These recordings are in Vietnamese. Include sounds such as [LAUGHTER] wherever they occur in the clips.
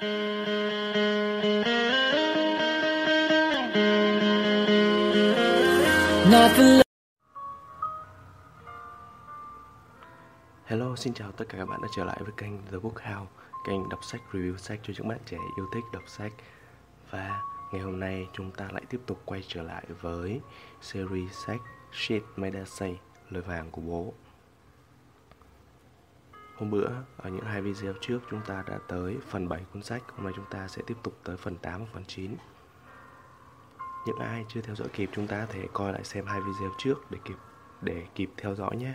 Hello, xin chào tất cả các bạn đã trở lại với kênh The Book House Kênh đọc sách review sách cho những bạn trẻ yêu thích đọc sách. Và ngày hôm nay chúng ta lại tiếp tục quay trở lại với series sách Shit Made Say Lời vàng của bố. Hôm bữa, ở những hai video trước chúng ta đã tới phần 7 cuốn sách. Hôm nay chúng ta sẽ tiếp tục tới phần 8 và phần 9 Những ai chưa theo dõi kịp chúng ta thể coi lại xem hai video trước để kịp để kịp theo dõi nhé.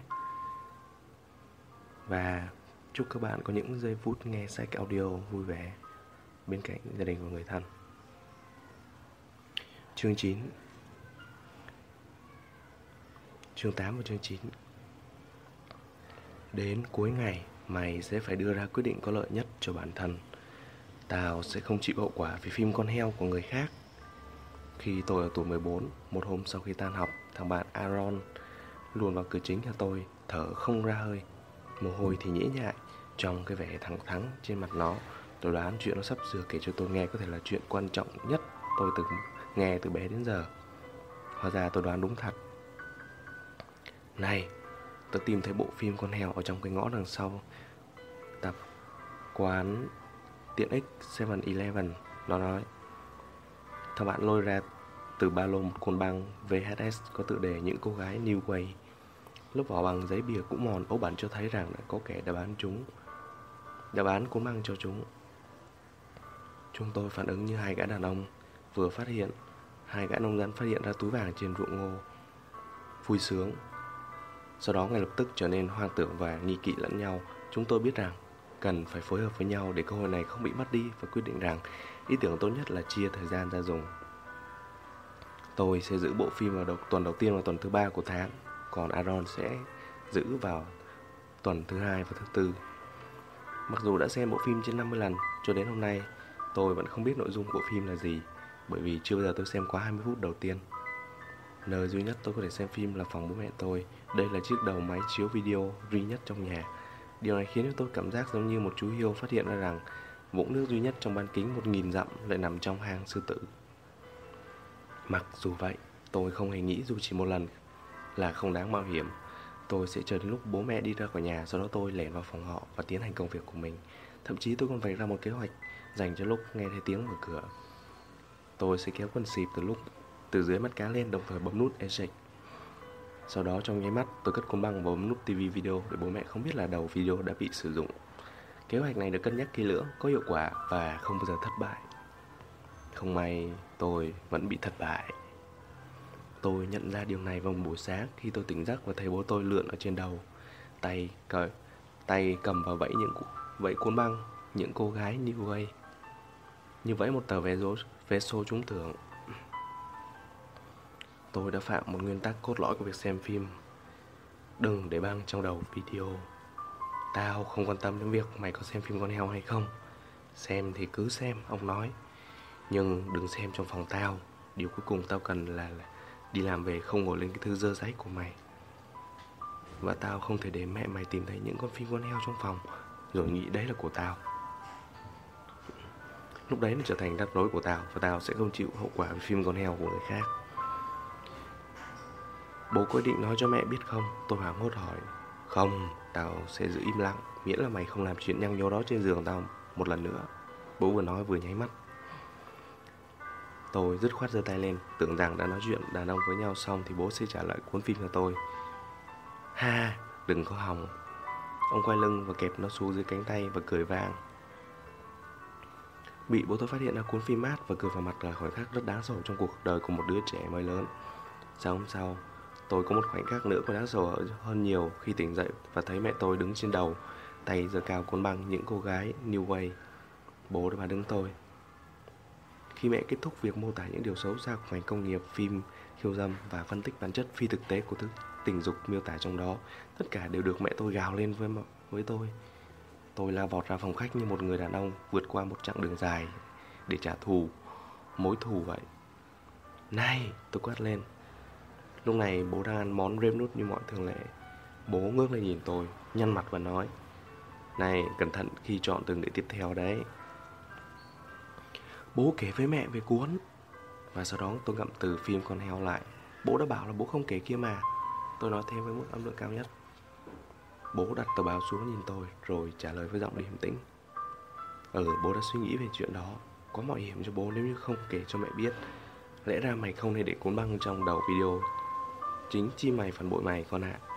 Và chúc các bạn có những giây phút nghe sách audio vui vẻ bên cạnh gia đình và người thân. Chương 9 Chương 8 và chương 9 Đến cuối ngày, mày sẽ phải đưa ra quyết định có lợi nhất cho bản thân. Tao sẽ không chịu hậu quả vì phim con heo của người khác. Khi tôi ở tuổi 14, một hôm sau khi tan học, thằng bạn Aaron luồn vào cửa chính nhà tôi, thở không ra hơi mồ hôi thì nhễ nhại trong cái vẻ thẳng thắn trên mặt nó tôi đoán chuyện nó sắp sửa kể cho tôi nghe có thể là chuyện quan trọng nhất tôi từng nghe từ bé đến giờ hóa ra tôi đoán đúng thật này tôi tìm thấy bộ phim con heo ở trong cái ngõ đằng sau tập quán tiện ích 7-Eleven nó nói, thằng bạn lôi ra từ ba lô một cuốn băng VHS có tựa đề những cô gái New Way. Lớp vỏ bằng giấy bìa cũng mòn, ấu bẩn cho thấy rằng đã có kẻ đã bán chúng, Đã bán cuốn băng cho chúng. Chúng tôi phản ứng như hai gã đàn ông, Vừa phát hiện, Hai gã nông dân phát hiện ra túi vàng trên ruộng ngô, Vui sướng. Sau đó ngay lập tức trở nên hoang tưởng và nghi kỵ lẫn nhau Chúng tôi biết rằng Cần phải phối hợp với nhau để cơ hội này không bị mất đi Và quyết định rằng Ý tưởng tốt nhất là chia thời gian ra dùng Tôi sẽ giữ bộ phim vào đầu, tuần đầu tiên và tuần thứ ba của tháng còn Aaron sẽ giữ vào tuần thứ hai và thứ tư. Mặc dù đã xem bộ phim trên 50 lần, cho đến hôm nay tôi vẫn không biết nội dung bộ phim là gì, bởi vì chưa bao giờ tôi xem quá 20 phút đầu tiên. Nơi duy nhất tôi có thể xem phim là phòng bố mẹ tôi. Đây là chiếc đầu máy chiếu video duy nhất trong nhà. Điều này khiến tôi cảm giác giống như một chú hiêu phát hiện ra rằng vũng nước duy nhất trong bán kính 1.000 dặm lại nằm trong hang sư tử. Mặc dù vậy, tôi không hề nghĩ dù chỉ một lần là không đáng mạo hiểm Tôi sẽ chờ đến lúc bố mẹ đi ra khỏi nhà Sau đó tôi lẻn vào phòng họ và tiến hành công việc của mình Thậm chí tôi còn vạch ra một kế hoạch Dành cho lúc nghe thấy tiếng mở cửa Tôi sẽ kéo quần xịp từ lúc từ dưới mắt cá lên đồng thời bấm nút eject Sau đó trong nháy mắt tôi cất cuốn băng và bấm nút TV video Để bố mẹ không biết là đầu video đã bị sử dụng Kế hoạch này được cân nhắc kỹ lưỡng, có hiệu quả và không bao giờ thất bại Không may tôi vẫn bị thất bại Tôi nhận ra điều này vào một buổi sáng khi tôi tỉnh giấc và thấy bố tôi lượn ở trên đầu. Tay cởi, tay cầm vào vẫy những vẫy cuốn băng, những cô gái New vậy. Như vậy một tờ vé số, vé số trúng thưởng. Tôi đã phạm một nguyên tắc cốt lõi của việc xem phim. Đừng để băng trong đầu video. Tao không quan tâm đến việc mày có xem phim con heo hay không. Xem thì cứ xem, ông nói. Nhưng đừng xem trong phòng tao. Điều cuối cùng tao cần là, là Đi làm về không ngồi lên cái thứ dơ giấy của mày Và tao không thể để mẹ mày tìm thấy những con phim con heo trong phòng Rồi nghĩ đấy là của tao Lúc đấy nó trở thành rắc rối của tao Và tao sẽ không chịu hậu quả phim con heo của người khác Bố có định nói cho mẹ biết không? Tôi hoảng hốt hỏi. Không, tao sẽ giữ im lặng Miễn là mày không làm chuyện nhăng nhó đó trên giường tao một lần nữa. Bố vừa nói vừa nháy mắt. Tôi dứt khoát giơ tay lên Tưởng rằng đã nói chuyện đàn ông với nhau xong Thì bố sẽ trả lại cuốn phim cho tôi. Ha đừng có hòng. Ông quay lưng và kẹp nó xuống dưới cánh tay Và cười vang. Bị bố tôi phát hiện ra cuốn phim mát Và cười vào mặt là khoảnh khắc rất đáng sầu Trong cuộc đời của một đứa trẻ mới lớn. Sáng hôm sau Tôi có một khoảnh khắc nữa còn đáng sầu hơn nhiều Khi tỉnh dậy và thấy mẹ tôi đứng trên đầu Tay giơ cao cuốn băng những cô gái New Way Bố và bà đứng tôi khi mẹ kết thúc việc mô tả những điều xấu xa của ngành công nghiệp, phim, khiêu dâm và phân tích bản chất phi thực tế của thức tình dục miêu tả trong đó, tất cả đều được mẹ tôi gào lên với với tôi. Tôi lao vọt ra phòng khách như một người đàn ông vượt qua một chặng đường dài để trả thù, mối thù vậy. Này, tôi quát lên. Lúc này bố đang ăn món rêm nút như mọi thường lệ. Bố ngước lên nhìn tôi, nhăn mặt và nói Này, cẩn thận khi chọn từng đĩa tiếp theo đấy. Bố kể với mẹ về cuốn. Và sau đó tôi ngậm từ phim con heo lại. Bố đã bảo là bố không kể kia mà. Tôi nói thêm với mức âm lượng cao nhất. Bố đặt tờ báo xuống nhìn tôi Rồi trả lời với giọng điềm tĩnh. Ừ bố đã suy nghĩ về chuyện đó. Có mọi hiểm cho bố nếu như không kể cho mẹ biết. Lẽ ra mày không nên để cuốn băng trong đầu video Chính chi mày phản bội mày, con ạ. À.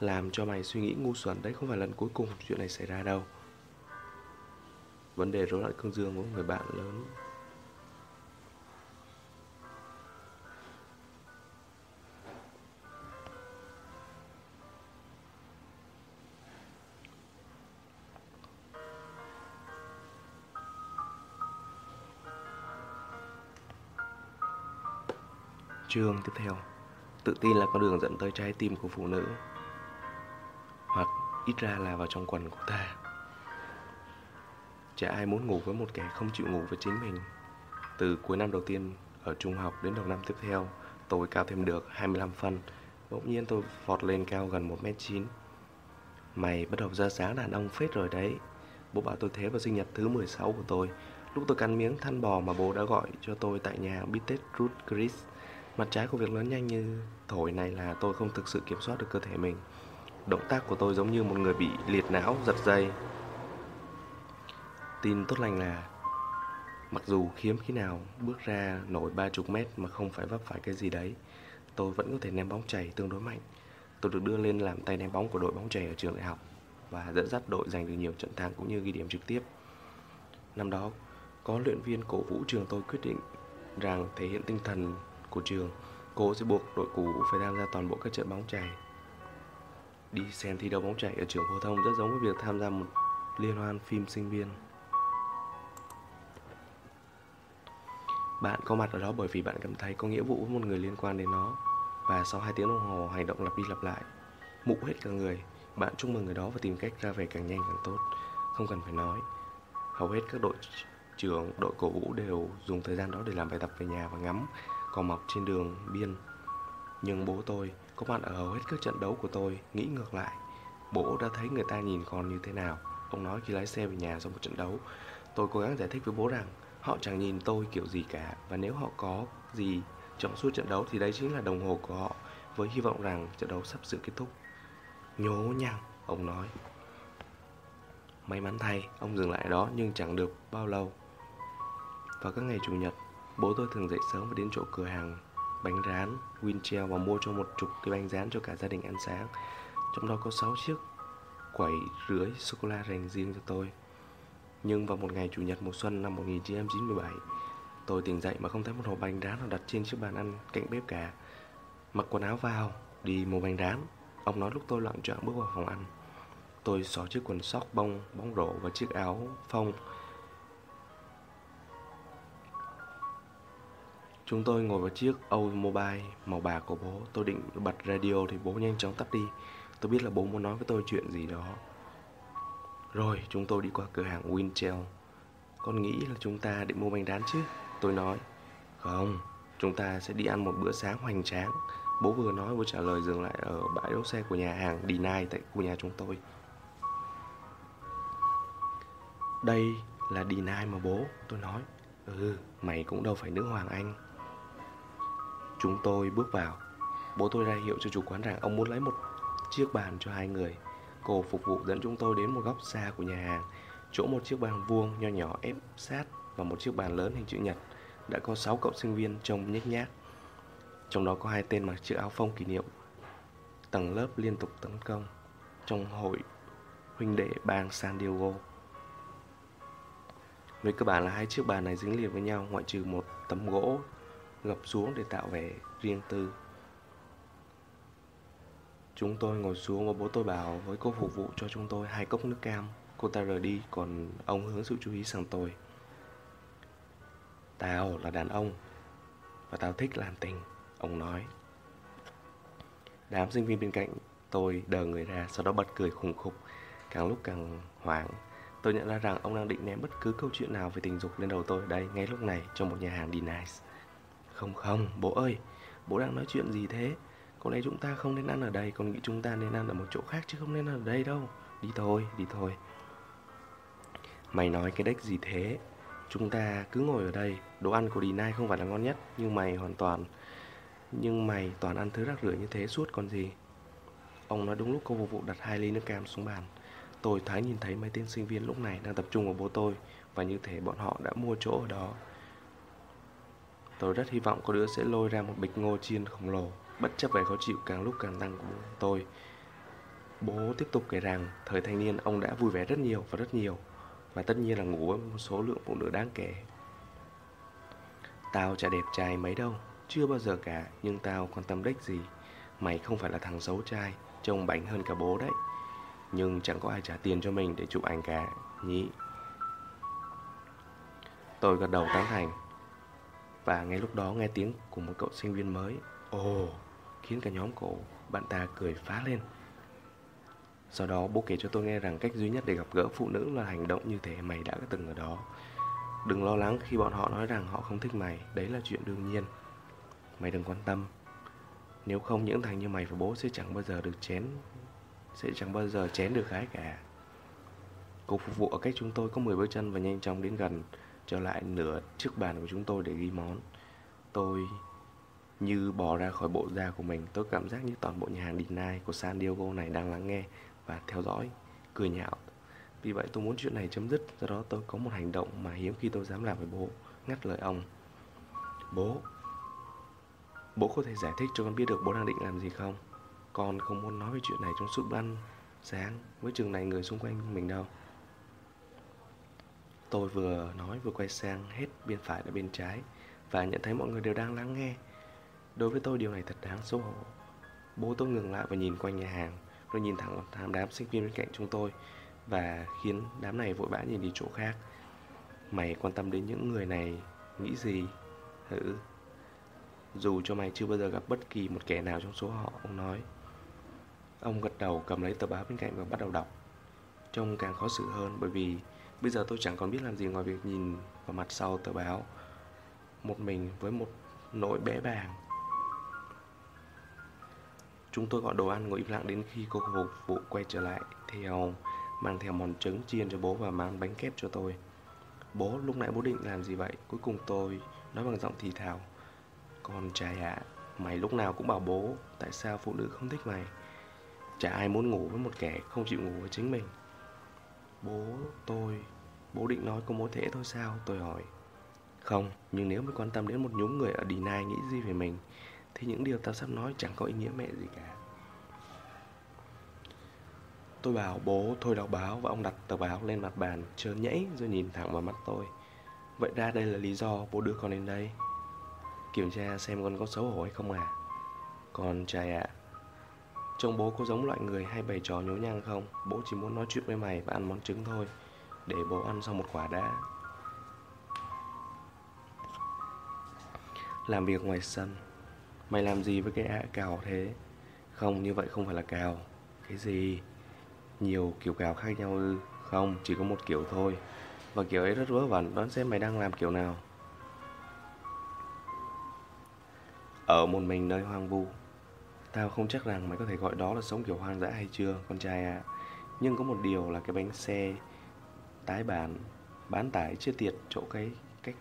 Làm cho mày suy nghĩ ngu xuẩn, Đấy không phải lần cuối cùng chuyện này xảy ra đâu. Vấn đề rối loạn cương dương của người bạn lớn. Chương tiếp theo. Tự tin là con đường dẫn tới trái tim của phụ nữ. Hoặc ít ra là vào trong quần của ta. Chả ai muốn ngủ với một kẻ không chịu ngủ với chính mình. Từ cuối năm đầu tiên ở trung học đến đầu năm tiếp theo, Tôi cao thêm được 25 phân. Bỗng nhiên tôi vọt lên cao gần 1m9 Mày bắt đầu ra sáng đàn ông phết rồi đấy. Bố bảo tôi thế vào sinh nhật thứ 16 của tôi. Lúc tôi cắn miếng than bò mà bố đã gọi cho tôi tại nhà bít tết Ruth Chris Mặt trái của việc lớn nhanh như thổi này là tôi không thực sự kiểm soát được cơ thể mình. Động tác của tôi giống như một người bị liệt não, giật dây. Tin tốt lành là Mặc dù khiếm khi nào bước ra nổi ba chục mét mà không phải vấp phải cái gì đấy Tôi vẫn có thể ném bóng chảy tương đối mạnh. Tôi được đưa lên làm tay ném bóng của đội bóng chảy ở trường đại học Và dẫn dắt đội giành được nhiều trận thắng cũng như ghi điểm trực tiếp. Năm đó, có luyện viên cổ vũ trường tôi quyết định rằng thể hiện tinh thần của trường. Cô sẽ buộc đội cũ phải tham gia toàn bộ các trận bóng chày Đi xem thi đấu bóng chày ở trường phổ thông rất giống với việc tham gia một liên hoan phim sinh viên. Bạn có mặt ở đó bởi vì bạn cảm thấy có nghĩa vụ với một người liên quan đến nó. Và sau 2 tiếng đồng hồ hành động lặp đi lặp lại Mụ hết cả người. Bạn chúc mừng người đó và tìm cách ra về càng nhanh càng tốt. Không cần phải nói. Hầu hết các đội trưởng, đội cổ vũ đều dùng thời gian đó để làm bài tập về nhà và ngắm cỏ mọc trên đường biên. Nhưng bố tôi, có mặt ở hầu hết các trận đấu của tôi, Nghĩ ngược lại. Bố đã thấy người ta nhìn con như thế nào. Ông nói khi lái xe về nhà sau một trận đấu, Tôi cố gắng giải thích với bố rằng Họ chẳng nhìn tôi kiểu gì cả, Và nếu họ có gì trong suốt trận đấu Thì đấy chính là đồng hồ của họ, Với hy vọng rằng trận đấu sắp sửa kết thúc. Nhố nhăng, Ông nói. May mắn thay, Ông dừng lại đó nhưng chẳng được bao lâu. Vào các ngày Chủ nhật Bố tôi thường dậy sớm và đến chỗ cửa hàng bánh rán Winchell và mua cho một chục cái bánh rán cho cả gia đình ăn sáng. Trong đó có 6 chiếc quẩy rưới sô-cô-la dành riêng cho tôi. Nhưng vào một ngày Chủ nhật mùa xuân năm 1997 Tôi tỉnh dậy mà không thấy một hộp bánh rán nào đặt trên chiếc bàn ăn cạnh bếp cả. Mặc quần áo vào, đi mua bánh rán. Ông nói lúc tôi loạn trọn bước vào phòng ăn. Tôi xỏ chiếc quần sóc bông, bóng rổ và chiếc áo phông Chúng tôi ngồi vào chiếc Âu Mobile màu bạc của bố. Tôi định bật radio thì bố nhanh chóng tắt đi. Tôi biết là bố muốn nói với tôi chuyện gì đó. Rồi chúng tôi đi qua cửa hàng Winchell Con nghĩ là chúng ta định mua bánh đán chứ? Tôi nói Không, chúng ta sẽ đi ăn một bữa sáng hoành tráng. Bố vừa nói vừa trả lời dừng lại ở bãi đỗ xe của nhà hàng Deny tại khu nhà chúng tôi. Đây là Deny mà bố, tôi nói. Ừ, mày cũng đâu phải nữ hoàng anh. Chúng tôi bước vào. Bố tôi ra hiệu cho chủ quán rằng ông muốn lấy một chiếc bàn cho hai người. Cô phục vụ dẫn chúng tôi đến một góc xa của nhà hàng. Chỗ một chiếc bàn vuông nho nhỏ ép sát Và một chiếc bàn lớn hình chữ nhật. Đã có 6 cậu sinh viên trông nhếch nhác. Trong đó có hai tên mặc chiếc áo phông kỷ niệm. Tầng lớp liên tục tấn công. Trong hội huynh đệ bang San Diego. Về cơ bản là hai chiếc bàn này dính liền với nhau, Ngoại trừ một tấm gỗ gập xuống để tạo vẻ riêng tư. Chúng tôi ngồi xuống và bố tôi bảo với cô phục vụ cho chúng tôi hai cốc nước cam. Cô ta rời đi, còn ông hướng sự chú ý sang tôi. Tao là đàn ông Và tao thích làm tình, Ông nói. Đám sinh viên bên cạnh tôi đờ người ra, Sau đó bật cười khủng khục. Càng lúc càng hoảng, Tôi nhận ra rằng ông đang định ném bất cứ câu chuyện nào về tình dục lên đầu tôi ở đây Ngay lúc này trong một nhà hàng Denice không không, bố ơi, bố đang nói chuyện gì thế? Có lẽ chúng ta không nên ăn ở đây, con nghĩ chúng ta nên ăn ở một chỗ khác chứ không nên ăn ở đây đâu. Đi thôi, đi thôi. Mày nói cái đếch gì thế? Chúng ta cứ ngồi ở đây Đồ ăn của Dinai không phải là ngon nhất Nhưng mày hoàn toàn Nhưng mày toàn ăn thứ rác rưởi như thế suốt còn gì Ông nói đúng lúc cô phục vụ đặt hai ly nước cam xuống bàn Tôi thái nhìn thấy mấy tên sinh viên lúc này đang tập trung vào bố tôi Và như thể bọn họ đã mua chỗ ở đó Tôi rất hy vọng cô đứa sẽ lôi ra một bịch ngô chiên khổng lồ. Bất chấp vẻ khó chịu càng lúc càng tăng của tôi, Bố tiếp tục kể rằng Thời thanh niên ông đã vui vẻ rất nhiều và rất nhiều, Và tất nhiên là ngủ với một số lượng phụ nữ đáng kể. Tao chả đẹp trai mấy đâu, Chưa bao giờ cả, Nhưng tao quan tâm đếch gì? Mày không phải là thằng xấu trai, Trông bảnh hơn cả bố đấy. Nhưng chẳng có ai trả tiền cho mình để chụp ảnh cả Nhỉ Tôi gật đầu tán thành. Và ngay lúc đó nghe tiếng của một cậu sinh viên mới. Ồ, Khiến cả nhóm cậu, bạn ta cười phá lên. Sau đó bố kể cho tôi nghe rằng cách duy nhất để gặp gỡ phụ nữ là hành động như thế mày đã từng ở đó. Đừng lo lắng khi bọn họ nói rằng họ không thích mày, Đấy là chuyện đương nhiên. Mày đừng quan tâm. Nếu không, những thằng như mày và bố sẽ chẳng bao giờ được chén, Sẽ chẳng bao giờ chén được gái cả. Cô phục vụ ở cách chúng tôi có 10 bước chân và nhanh chóng đến gần. Trở lại nửa trước bàn của chúng tôi để ghi món. Tôi như bò ra khỏi bộ da của mình Tôi cảm giác như toàn bộ nhà hàng Deny của San Diego này đang lắng nghe và theo dõi, cười nhạo. Vì vậy tôi muốn chuyện này chấm dứt Do đó tôi có một hành động mà hiếm khi tôi dám làm với bố Ngắt lời ông. Bố Bố có thể giải thích cho con biết được bố đang định làm gì không? Con không muốn nói về chuyện này trong suốt ban sáng với trường này người xung quanh mình đâu. Tôi vừa nói vừa quay sang hết bên phải và bên trái Và nhận thấy mọi người đều đang lắng nghe. Đối với tôi, điều này thật đáng xấu hổ. Bố tôi ngừng lại và nhìn quanh nhà hàng, Rồi nhìn thẳng vào đám sinh viên bên cạnh chúng tôi Và khiến đám này vội vã nhìn đi chỗ khác. Mày quan tâm đến những người này, Nghĩ gì? Hử? Dù cho mày chưa bao giờ gặp bất kỳ một kẻ nào trong số họ, Ông nói. Ông gật đầu cầm lấy tờ báo bên cạnh và bắt đầu đọc. Trông càng khó xử hơn bởi vì Bây giờ tôi chẳng còn biết làm gì ngoài việc nhìn vào mặt sau tờ báo Một mình với một nỗi bẽ bàng Chúng tôi gọi đồ ăn ngồi im lặng đến khi cô phục vụ quay trở lại theo mang theo món trứng chiên cho bố và mang bánh kép cho tôi. Bố, lúc nãy bố định làm gì vậy? Cuối cùng tôi nói bằng giọng thì thào. Con trai ạ, à, mày lúc nào cũng bảo bố, tại sao phụ nữ không thích mày? Chả ai muốn ngủ với một kẻ không chịu ngủ với chính mình. Bố, tôi, bố định nói có mối thế thôi sao? Tôi hỏi. Không, nhưng nếu mới quan tâm đến một nhóm người ở Deny nghĩ gì về mình thì những điều ta sắp nói chẳng có ý nghĩa mẹ gì cả. Tôi bảo bố thôi đọc báo. Và ông đặt tờ báo lên mặt bàn Trơn nhảy rồi nhìn thẳng vào mắt tôi. Vậy ra đây là lý do bố đưa con đến đây. Kiểm tra xem con có xấu hổ hay không à? Con trai ạ. à, Trông bố có giống loại người hay bày trò nhố nhang không? Bố chỉ muốn nói chuyện với mày và ăn món trứng thôi, Để bố ăn xong một quả đã. Làm việc ngoài sân. Mày làm gì với cái ạ cào thế? Không, như vậy không phải là cào. Cái gì? Nhiều kiểu cào khác nhau ư? Không, chỉ có một kiểu thôi. Và kiểu ấy rất vớ vẩn. Đoán xem mày đang làm kiểu nào. Ở một mình nơi hoang vu. Tao không chắc rằng mày có thể gọi đó là sống kiểu hoang dã hay chưa Con trai ạ à. Nhưng có một điều là cái bánh xe Tái bản Bán tải chưa tiệt chỗ cái cách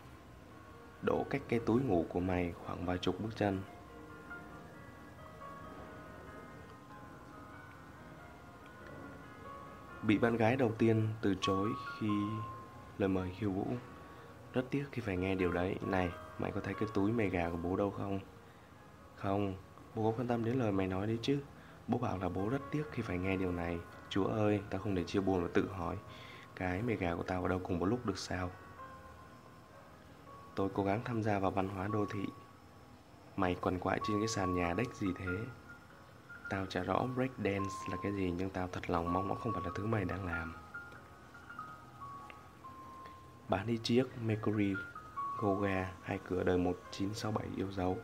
Đổ cách cái túi ngủ của mày khoảng vài chục bước chân Bị bạn gái đầu tiên từ chối khi lời mời khiêu vũ Rất tiếc khi phải nghe điều đấy Này, mày có thấy cái túi mề gà của bố đâu không? Không, bố có quan tâm đến lời mày nói đấy chứ Bố bảo là bố rất tiếc khi phải nghe điều này Chúa ơi, tao không để chia buồn và tự hỏi Cái mề gà của tao ở đâu cùng một lúc được sao? Tôi cố gắng tham gia vào văn hóa đô thị Mày quằn quại trên cái sàn nhà đếch gì thế? Tao chả rõ break dance là cái gì nhưng tao thật lòng mong nó không phải là thứ mày đang làm. Bán đi chiếc Mercury Goga hai cửa đời 1967 yêu dấu.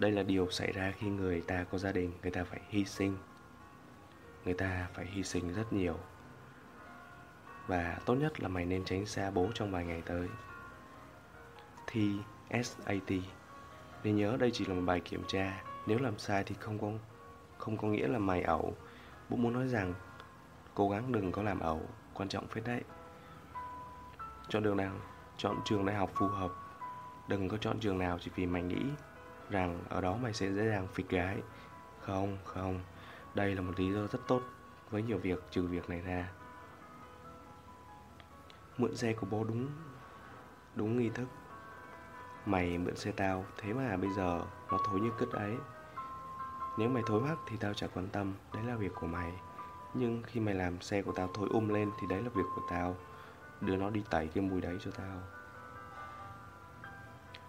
Đây là điều xảy ra khi người ta có gia đình, người ta phải hy sinh. Người ta phải hy sinh rất nhiều. Và tốt nhất là mày nên tránh xa bố trong vài ngày tới. Thi SAT Nên nhớ đây chỉ là một bài kiểm tra. Nếu làm sai thì không có không có nghĩa là mày ẩu. Bố muốn nói rằng Cố gắng đừng có làm ẩu. Quan trọng phết đấy. Chọn đường nào chọn trường đại học phù hợp. Đừng có chọn trường nào chỉ vì mày nghĩ rằng ở đó mày sẽ dễ dàng phịch gái. Không không. Đây là một lý do rất tốt với nhiều việc, trừ việc này ra. Mượn xe của bố đúng đúng nghi thức. Mày mượn xe tao, thế mà bây giờ nó thối như cứt ấy. Nếu mày thối hoắc thì tao chả quan tâm, đấy là việc của mày. Nhưng khi mày làm xe của tao thối um lên thì đấy là việc của tao. Đưa nó đi tẩy cái mùi đấy cho tao.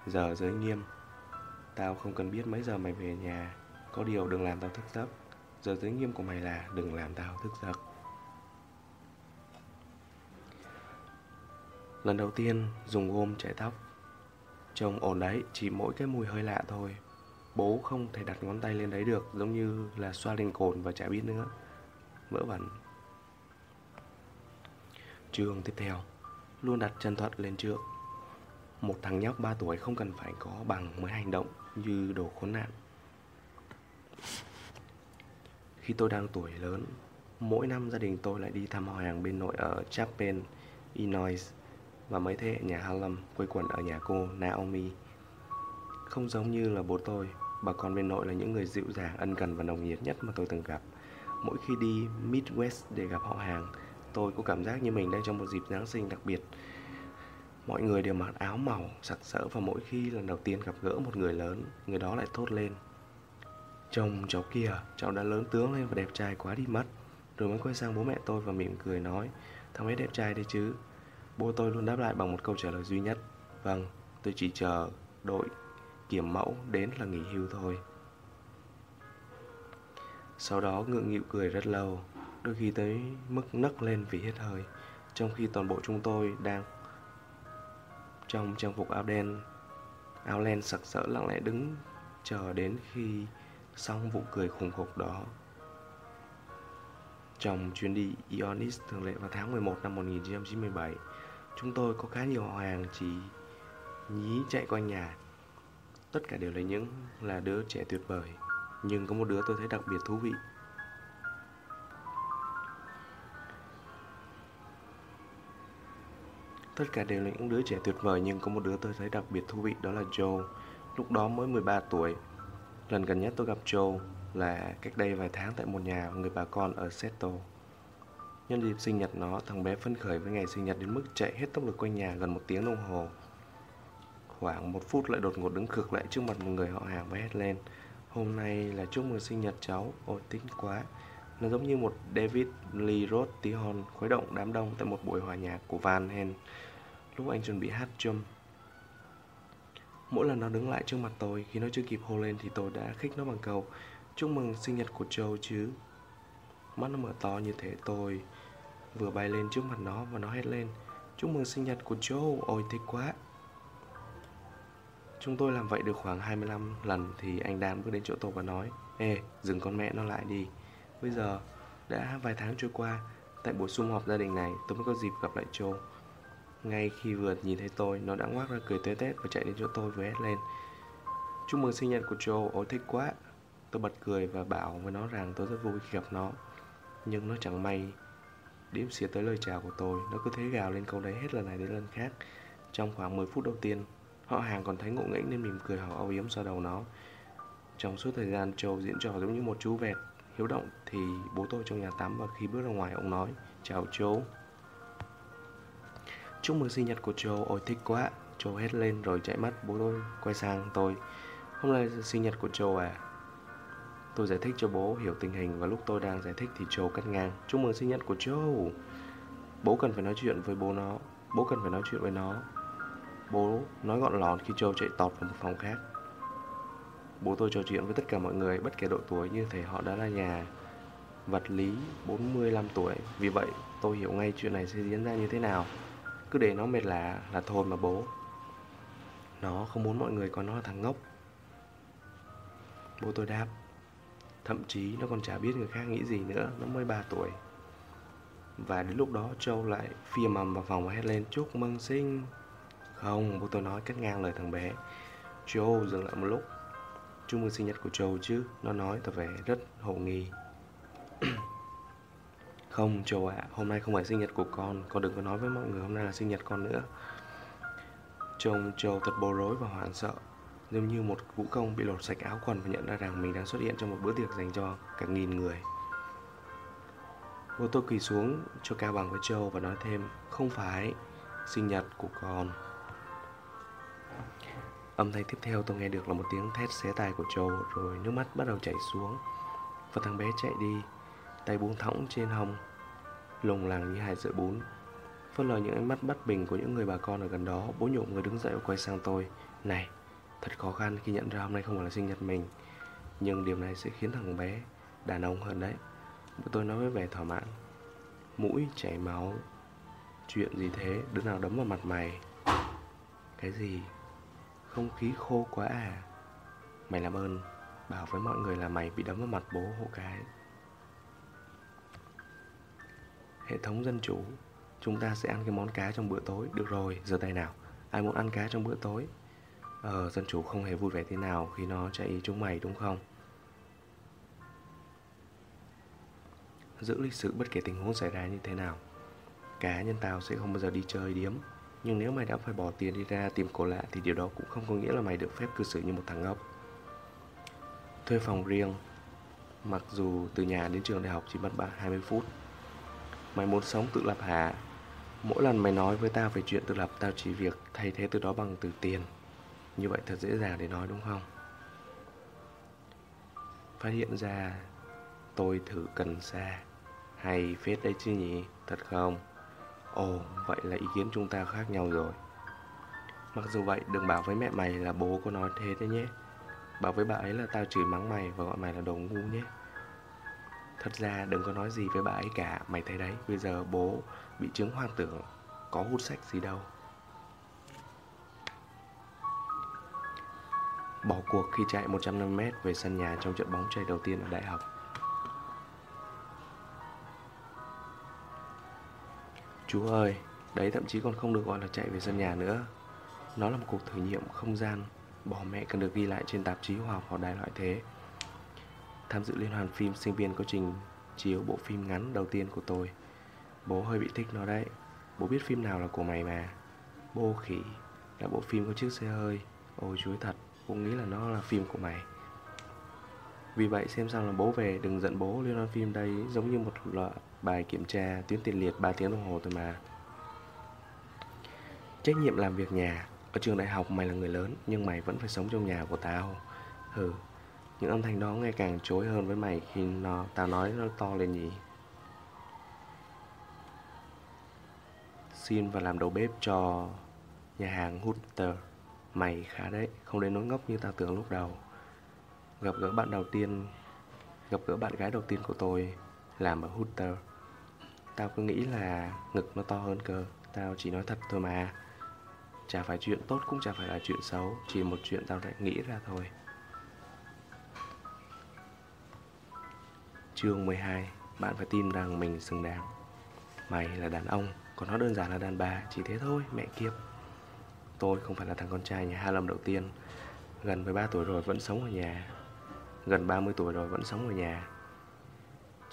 Giờ giới nghiêm tao không cần biết mấy giờ mày về nhà. Có điều đừng làm tao thức giấc. Giờ giới nghiêm của mày là đừng làm tao thức giấc. Lần đầu tiên, dùng gôm chải tóc. Trông ổn đấy, chỉ mỗi cái mùi hơi lạ thôi. Bố không thể đặt ngón tay lên đấy được, giống như là xoa lên cồn và chả biết nữa. Vỡ vẩn. Trường tiếp theo. Luôn đặt chân thuận lên trước. Một thằng nhóc 3 tuổi không cần phải có bằng mới hành động như đồ khốn nạn khi tôi đang tuổi lớn mỗi năm gia đình tôi lại đi thăm họ hàng bên nội ở Chapin, Illinois và mấy thế hệ nhà Harlem quây quần ở nhà cô Naomi. Không giống như là bố tôi, bà con bên nội là những người dịu dàng, ân cần và nồng nhiệt nhất mà tôi từng gặp. Mỗi khi đi Midwest để gặp họ hàng, tôi có cảm giác như mình đang trong một dịp Giáng sinh đặc biệt. Mọi người đều mặc áo màu, sặc sỡ và mỗi khi lần đầu tiên gặp gỡ một người lớn, người đó lại thốt lên. Chồng cháu kia, cháu đã lớn tướng lên và đẹp trai quá đi mất. Rồi mới quay sang bố mẹ tôi và mỉm cười nói, thằng ấy đẹp trai đấy chứ. Bố tôi luôn đáp lại bằng một câu trả lời duy nhất Vâng, tôi chỉ chờ đội kiểm mẫu đến là nghỉ hưu thôi Sau đó ngượng nghịu cười rất lâu Đôi khi tới mức nấc lên vì hết hơi Trong khi toàn bộ chúng tôi đang trong trang phục áo đen, Áo len sặc sỡ lặng lẽ đứng Chờ đến khi xong vụ cười khủng khục đó. Trong chuyến đi Ionis thường lệ vào tháng 11 năm 1997 Chúng tôi có khá nhiều họ hàng chỉ nhí chạy quanh nhà. Tất cả đều là những là đứa trẻ tuyệt vời, Nhưng có một đứa tôi thấy đặc biệt thú vị. Tất cả đều là những đứa trẻ tuyệt vời nhưng có một đứa tôi thấy đặc biệt thú vị đó là Joe Lúc đó mới 13 tuổi Lần gần nhất tôi gặp Joe là cách đây vài tháng tại một nhà người bà con ở Seattle Nhân dịp sinh nhật nó, thằng bé phân khởi với ngày sinh nhật đến mức chạy hết tốc lực quanh nhà gần một tiếng đồng hồ. Khoảng một phút lại đột ngột đứng khực lại trước mặt một người họ hàng và hét lên. Hôm nay là chúc mừng sinh nhật cháu, ôi tính quá. Nó giống như một David Lee Roth Tihon khuấy động đám đông tại một buổi hòa nhạc của Van Halen lúc anh chuẩn bị hát jump Mỗi lần nó đứng lại trước mặt tôi, khi nó chưa kịp hô lên thì tôi đã khích nó bằng câu Chúc mừng sinh nhật của Joe chứ. Mắt nó mở to như thế tôi vừa bay lên trước mặt nó và nó hét lên Chúc mừng sinh nhật của Joe, ôi thích quá. Chúng tôi làm vậy được khoảng 25 lần thì anh Dan bước đến chỗ tôi và nói Ê, dừng con mẹ nó lại đi. Bây giờ, đã vài tháng trôi qua Tại buổi sum họp gia đình này, tôi mới có dịp gặp lại Joe Ngay khi vừa nhìn thấy tôi, nó đã ngoác ra cười tê tét và chạy đến chỗ tôi vừa hét lên. Chúc mừng sinh nhật của Joe, ôi thích quá. Tôi bật cười và bảo với nó rằng tôi rất vui khi gặp nó. Nhưng nó chẳng may điểm xỉa tới lời chào của tôi. Nó cứ thế gào lên câu đấy hết lần này đến lần khác. Trong khoảng 10 phút đầu tiên Họ hàng còn thấy ngộ nghĩnh nên mỉm cười họ âu yếm sau đầu nó. Trong suốt thời gian Châu diễn trò giống như một chú vẹt Hiếu động thì bố tôi trong nhà tắm Và khi bước ra ngoài ông nói, Chào Châu Chúc mừng sinh nhật của Châu Ôi thích quá. Châu hét lên rồi chạy mất Bố tôi quay sang tôi, Hôm nay sinh nhật của Châu à. Tôi giải thích cho bố hiểu tình hình và lúc tôi đang giải thích thì Châu cắt ngang, Chúc mừng sinh nhật của Châu Bố cần phải nói chuyện với bố nó, Bố cần phải nói chuyện với nó. Bố nói gọn lòn khi Joe chạy tọt vào một phòng khác. Bố tôi trò chuyện với tất cả mọi người bất kể độ tuổi như thể họ đã là nhà. Vật lý 45 tuổi. Vì vậy tôi hiểu ngay chuyện này sẽ diễn ra như thế nào. Cứ để nó mệt lạ là thôi mà bố. Nó không muốn mọi người coi nó là thằng ngốc. Bố tôi đáp. Thậm chí nó còn chả biết người khác nghĩ gì nữa. Nó mới 3 tuổi. Và đến lúc đó Châu lại phi mầm vào phòng và hét lên Chúc mừng sinh. Không, bố tôi nói cắt ngang lời thằng bé. Châu dừng lại một lúc. Chúc mừng sinh nhật của Châu chứ? Nó nói tỏ vẻ rất hậu nghi. [CLEARS THROAT] Không Châu ạ, à, hôm nay không phải sinh nhật của con. Con đừng có nói với mọi người hôm nay là sinh nhật con nữa. Trông Châu thật bối rối và hoảng sợ. Giống như một vũ công bị lột sạch áo quần và nhận ra rằng mình đang xuất hiện trong một bữa tiệc dành cho cả nghìn người. Vô tôi quỳ xuống cho cao bằng với Châu và nói thêm Không phải sinh nhật của con. Âm thanh tiếp theo tôi nghe được là một tiếng thét xé tai của Châu Rồi nước mắt bắt đầu chảy xuống. Và thằng bé chạy đi Tay buông thõng trên hông Lùng lằng như hai sợi bún. Phớt lờ những ánh mắt bất bình của những người bà con ở gần đó Bố nhộm người đứng dậy và quay sang tôi. Này, thật khó khăn khi nhận ra hôm nay không phải là sinh nhật mình Nhưng điều này sẽ khiến thằng bé đàn ông hơn đấy. Bố tôi nói với vẻ thỏa mãn. Mũi chảy máu Chuyện gì thế, đứa nào đấm vào mặt mày? Cái gì? Không khí khô quá à. Mày làm ơn Bảo với mọi người là mày bị đấm vào mặt bố hộ cái. Hệ thống dân chủ Chúng ta sẽ ăn cái món cá trong bữa tối. Được rồi, giờ tay nào. Ai muốn ăn cá trong bữa tối? Ờ, dân chủ không hề vui vẻ thế nào Khi nó chạy chúng mày đúng không? Giữ lịch sử bất kể tình huống xảy ra như thế nào Cá nhân tao sẽ không bao giờ đi chơi điếm. Nhưng nếu mày đã phải bỏ tiền đi ra tìm cổ lạ Thì điều đó cũng không có nghĩa là mày được phép cư xử như một thằng ngốc Thuê phòng riêng, Mặc dù từ nhà đến trường đại học chỉ mất 20 phút Mày muốn sống tự lập hả? Mỗi lần mày nói với tao về chuyện tự lập, Tao chỉ việc thay thế từ đó bằng từ tiền Như vậy thật dễ dàng để nói đúng không? Phát hiện ra, tôi thử cần xa Hay phết đấy chứ nhỉ? Thật không? Ồ, vậy là ý kiến chúng ta khác nhau rồi. Mặc dù vậy, đừng bảo với mẹ mày là bố có nói thế đấy nhé. Bảo với bà ấy là tao chửi mắng mày và gọi mày là đồ ngu nhé. Thật ra đừng có nói gì với bà ấy cả. Mày thấy đấy Bây giờ bố bị chứng hoang tưởng Có hút sách gì đâu. Bỏ cuộc khi chạy 150m về sân nhà trong trận bóng chày đầu tiên ở đại học. Chú ơi, đấy thậm chí còn không được gọi là chạy về sân nhà nữa. Nó là một cuộc thử nghiệm không gian Bỏ mẹ cần được ghi lại trên tạp chí khoa học hoặc đài loại thế. Tham dự liên hoàn phim sinh viên có trình chiếu bộ phim ngắn đầu tiên của tôi. Bố hơi bị thích nó đấy. Bố biết phim nào là của mày mà. Bô khỉ Là bộ phim có chiếc xe hơi. Ôi chuối thật Bố nghĩ là nó là phim của mày. Vì vậy xem xong là bố về Đừng giận bố liên hoan phim đây Giống như một loại bài kiểm tra Tuyến tiền liệt 3 tiếng đồng hồ thôi mà. Trách nhiệm làm việc nhà. Ở trường đại học mày là người lớn Nhưng mày vẫn phải sống trong nhà của tao. Hừ những âm thanh đó ngày càng chối hơn với mày khi nó tao nói nó to lên nhỉ. Xin và làm đầu bếp cho nhà hàng Hooter Mày khá đấy, không đến nỗi ngốc như tao tưởng lúc đầu. Gặp gỡ bạn đầu tiên Gặp gỡ bạn gái đầu tiên của tôi Làm ở Hooter Tao cứ nghĩ là ngực nó to hơn cơ. Tao chỉ nói thật thôi mà. Chả phải chuyện tốt cũng chả phải là chuyện xấu. Chỉ một chuyện tao lại nghĩ ra thôi. Chương 12 Bạn phải tin rằng mình xứng đáng. Mày là đàn ông, Còn nó đơn giản là đàn bà. Chỉ thế thôi, mẹ kiếp. Tôi không phải là thằng con trai nhà Hà Lâm đầu tiên. Gần 13 tuổi rồi vẫn sống ở nhà. Gần 30 tuổi rồi vẫn sống ở nhà.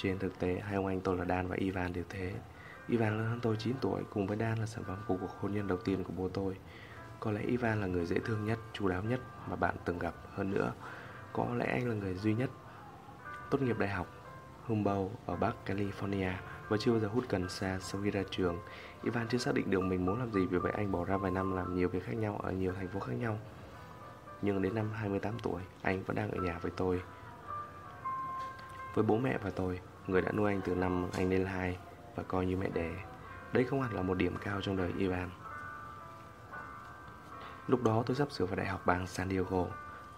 Trên thực tế Hai ông anh tôi là Dan và Ivan đều thế Ivan lớn hơn tôi 9 tuổi Cùng với Dan là sản phẩm của cuộc hôn nhân đầu tiên của bố tôi Có lẽ Ivan là người dễ thương nhất Chú đáo nhất mà bạn từng gặp Hơn nữa Có lẽ anh là người duy nhất Tốt nghiệp đại học Humboldt ở Bắc California và chưa bao giờ hút cần xa sau khi ra trường. Ivan chưa xác định được mình muốn làm gì vì vậy anh bỏ ra vài năm làm nhiều việc khác nhau ở nhiều thành phố khác nhau. Nhưng đến năm 28 tuổi, anh vẫn đang ở nhà với tôi. Với bố mẹ và tôi, người đã nuôi anh từ năm anh lên hai và coi như mẹ đẻ. Đấy không hẳn là một điểm cao trong đời Ivan. Lúc đó tôi sắp sửa vào đại học bang San Diego,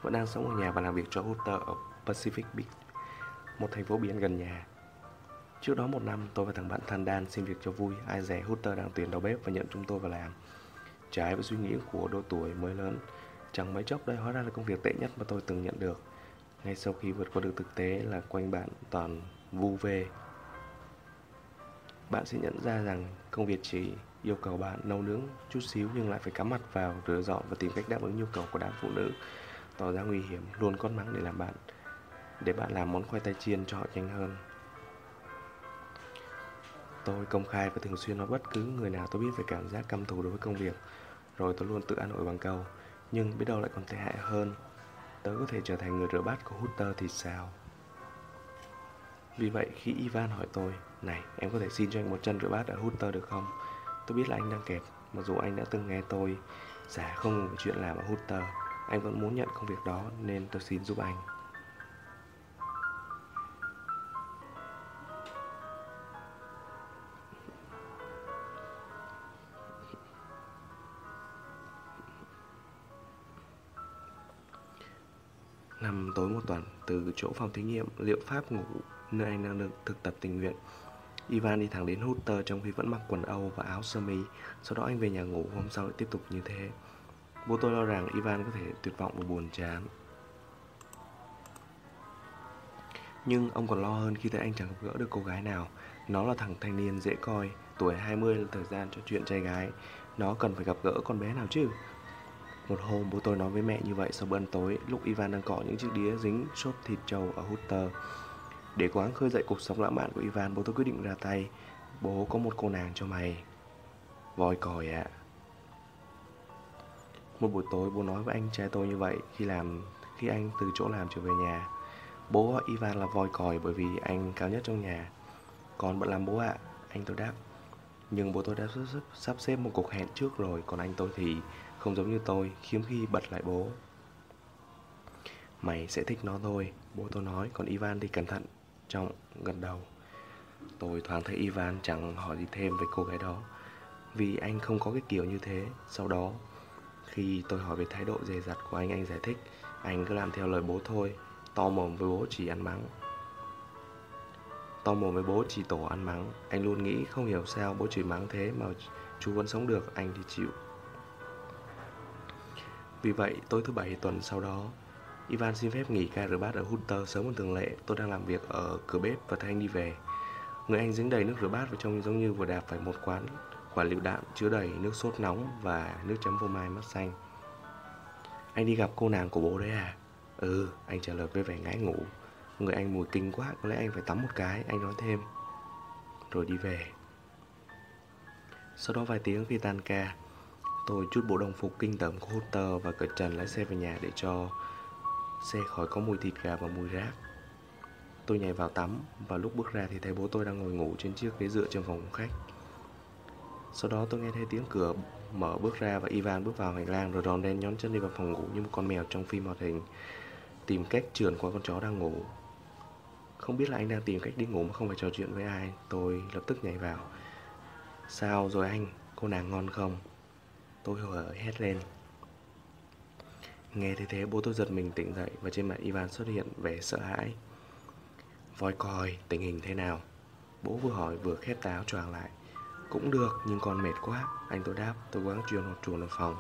vẫn đang sống ở nhà và làm việc cho Hooter ở Pacific Beach một thành phố biển gần nhà. Trước đó một năm, tôi và thằng bạn thân Dan xin việc cho vui, ai rẻ Hooter đang tuyển đầu bếp và nhận chúng tôi vào làm. Trái với suy nghĩ của độ tuổi mới lớn, chẳng mấy chốc đây hóa ra là công việc tệ nhất mà tôi từng nhận được. Ngay sau khi vượt qua được thực tế là quanh bạn toàn vu về, Bạn sẽ nhận ra rằng công việc chỉ yêu cầu bạn nấu nướng chút xíu nhưng lại phải cắm mặt vào rửa dọn và tìm cách đáp ứng nhu cầu của đám phụ nữ tỏ ra nguy hiểm luôn con mắng để làm bạn để bạn làm món khoai tây chiên cho họ nhanh hơn. Tôi công khai và thường xuyên nói bất cứ người nào tôi biết về cảm giác căm thù đối với công việc Rồi tôi luôn tự an ủi bằng câu Nhưng biết đâu lại còn tệ hại hơn. Tớ có thể trở thành người rửa bát của Hooter thì sao? Vì vậy, khi Ivan hỏi tôi, Này, em có thể xin cho anh một chân rửa bát ở Hooter được không? Tôi biết là anh đang kẹt, Mặc dù anh đã từng nghe tôi Xả không ngừng về chuyện làm ở Hooter Anh vẫn muốn nhận công việc đó Nên tôi xin giúp anh. Nằm tối một tuần, từ chỗ phòng thí nghiệm, liệu pháp ngủ nơi anh đang được thực tập tình nguyện. Ivan đi thẳng đến Hooter trong khi vẫn mặc quần Âu và áo sơ mi. Sau đó anh về nhà ngủ, hôm sau lại tiếp tục như thế. Bố tôi lo rằng Ivan có thể tuyệt vọng và buồn chán. Nhưng ông còn lo hơn khi thấy anh chẳng gặp gỡ được cô gái nào. Nó là thằng thanh niên dễ coi, Tuổi 20 là thời gian cho chuyện trai gái. Nó cần phải gặp gỡ con bé nào chứ? Một hôm, bố tôi nói với mẹ như vậy sau bữa ăn tối. Lúc Ivan đang cọ những chiếc đĩa dính sốt thịt trâu ở Hooter để cố gắng khơi dậy cuộc sống lãng mạn của Ivan Bố tôi quyết định ra tay. Bố có một cô nàng cho mày. Voi còi ạ. À. Một buổi tối bố nói với anh trai tôi như vậy Khi làm khi anh từ chỗ làm trở về nhà. Bố gọi Ivan là voi còi bởi vì anh cao nhất trong nhà. Còn bận làm bố ạ. À, Anh tôi đáp. Nhưng bố tôi đã sắp xếp một cuộc hẹn trước rồi Còn anh tôi thì không giống như tôi, khiếm khi bật lại bố. Mày sẽ thích nó thôi Bố tôi nói. Còn Ivan thì cẩn thận. Trọng gần đầu. Tôi thoáng thấy Ivan chẳng hỏi gì thêm về cô gái đó Vì anh không có cái kiểu như thế. Sau đó Khi tôi hỏi về thái độ dè dặt của anh Anh giải thích Anh cứ làm theo lời bố thôi To mồm với bố chỉ ăn mắng. To mồm với bố chỉ tổ ăn mắng. Anh luôn nghĩ không hiểu sao bố chỉ mắng thế Mà chú vẫn sống được Anh thì chịu. Vì vậy, tối thứ bảy tuần sau đó, Ivan xin phép nghỉ ca rửa bát ở Hunter sớm hơn thường lệ. Tôi đang làm việc ở cửa bếp và thấy anh đi về. Người anh dính đầy nước rửa bát và trông giống như vừa đạp phải một quán quả lựu đạn chứa đầy nước sốt nóng và nước chấm phô mai mắt xanh. Anh đi gặp cô nàng của bố đấy à? Ừ, anh trả lời với vẻ ngái ngủ. Người anh mùi kinh quá, có lẽ anh phải tắm một cái, anh nói thêm. Rồi đi về. Sau đó vài tiếng khi tan ca, Tôi chút bộ đồng phục kinh tởm của Hunter và cởi trần lái xe về nhà để cho xe khỏi có mùi thịt gà và mùi rác. Tôi nhảy vào tắm và lúc bước ra thì thấy bố tôi đang ngồi ngủ trên chiếc ghế dựa trong phòng khách. Sau đó tôi nghe thấy tiếng cửa mở bước ra và Ivan bước vào hành lang rồi đòn đen nhón chân đi vào phòng ngủ như một con mèo trong phim hoạt hình tìm cách trườn qua con chó đang ngủ. Không biết là anh đang tìm cách đi ngủ mà không phải trò chuyện với ai Tôi lập tức nhảy vào Sao rồi anh, cô nàng ngon không? Tôi hở hét lên Nghe thấy thế, bố tôi giật mình tỉnh dậy Và trên mặt Ivan xuất hiện vẻ sợ hãi. Voi coi, tình hình thế nào? Bố vừa hỏi vừa khép táo choàng lại. Cũng được, nhưng con mệt quá. Anh tôi đáp, tôi quán truyền hoặc chuồn ở phòng.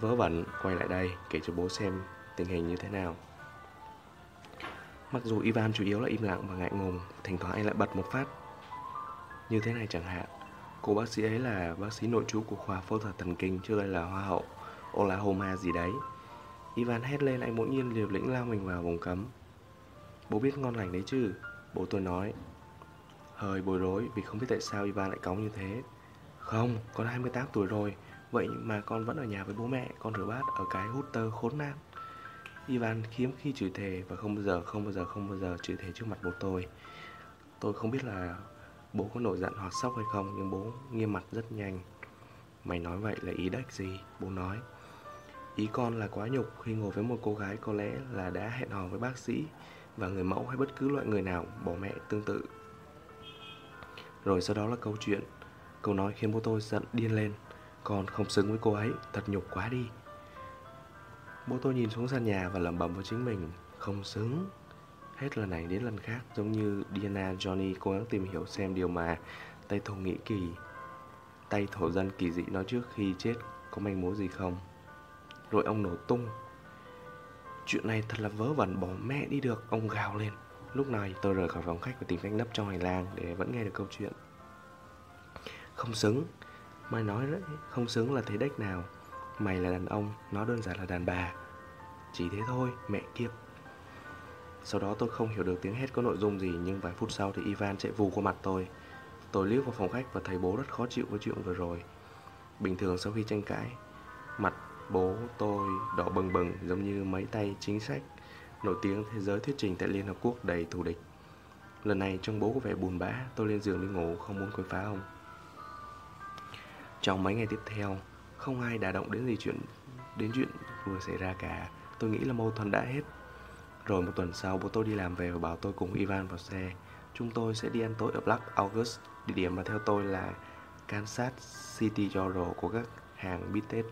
Vớ vẩn, quay lại đây, Kể cho bố xem tình hình như thế nào. Mặc dù Ivan chủ yếu là im lặng và ngại ngùng, Thỉnh thoảng anh lại bật một phát. Như thế này chẳng hạn, Cô bác sĩ ấy là bác sĩ nội trú của khoa phẫu thuật thần kinh Trước đây là Hoa hậu. Oklahoma gì đấy. Ivan hét lên anh bỗng nhiên liều lĩnh lao mình vào vùng cấm. Bố biết ngon lành đấy chứ? Bố tôi nói. Hơi bối rối vì không biết tại sao Ivan lại cóng như thế. Không, con 28 tuổi rồi. Vậy mà con vẫn ở nhà với bố mẹ Con rửa bát ở cái hút tơ khốn nạn. Ivan khiếm khi chửi thề Và không bao giờ, không bao giờ, không bao giờ chửi thề trước mặt bố tôi. Tôi không biết là Bố có nổi giận hoặc sốc hay không Nhưng bố nghiêm mặt rất nhanh. Mày nói vậy là ý đách gì? Bố nói. Ý con là quá nhục khi ngồi với một cô gái có lẽ là đã hẹn hò với bác sĩ Và người mẫu hay bất cứ loại người nào, bỏ mẹ tương tự. Rồi sau đó là câu chuyện. Câu nói khiến bố tôi giận điên lên. Con không xứng với cô ấy, Thật nhục quá đi. Bố tôi nhìn xuống sàn nhà và lẩm bẩm với chính mình, Không xứng. Hết lần này đến lần khác, Giống như Diana, Johnny cố gắng tìm hiểu xem điều mà tay Thổ nghĩ kỳ. Tay thổ dân kỳ dị nói trước khi chết Có manh mối gì không? Rồi ông nổ tung. Chuyện này thật là vớ vẩn, bỏ mẹ đi được, Ông gào lên. Lúc này tôi rời khỏi phòng khách và tìm cách nấp trong hành lang Để vẫn nghe được câu chuyện. Không xứng Mày nói đấy, Không xứng là thế đếch nào. Mày là đàn ông, Nó đơn giản là đàn bà. Chỉ thế thôi, Mẹ kiếp. Sau đó tôi không hiểu được tiếng hét có nội dung gì, Nhưng vài phút sau thì Ivan chạy vù qua mặt tôi. Tôi liếc vào phòng khách và thấy bố rất khó chịu với chuyện vừa rồi. Bình thường sau khi tranh cãi, Mặt bố tôi đỏ bừng bừng, giống như mấy tay chính sách, Nổi tiếng thế giới thuyết trình tại Liên Hợp Quốc đầy thù địch. Lần này trông bố có vẻ buồn bã, Tôi lên giường đi ngủ, không muốn quấy phá ông. Trong mấy ngày tiếp theo, Không ai đả động đến gì chuyện, Đến chuyện vừa xảy ra cả. Tôi nghĩ là mâu thuẫn đã hết. Rồi một tuần sau, bố tôi đi làm về và bảo tôi cùng Ivan vào xe. Chúng tôi sẽ đi ăn tối ở Black August. Địa điểm mà theo tôi là Kansas City Journal của các hàng bít tết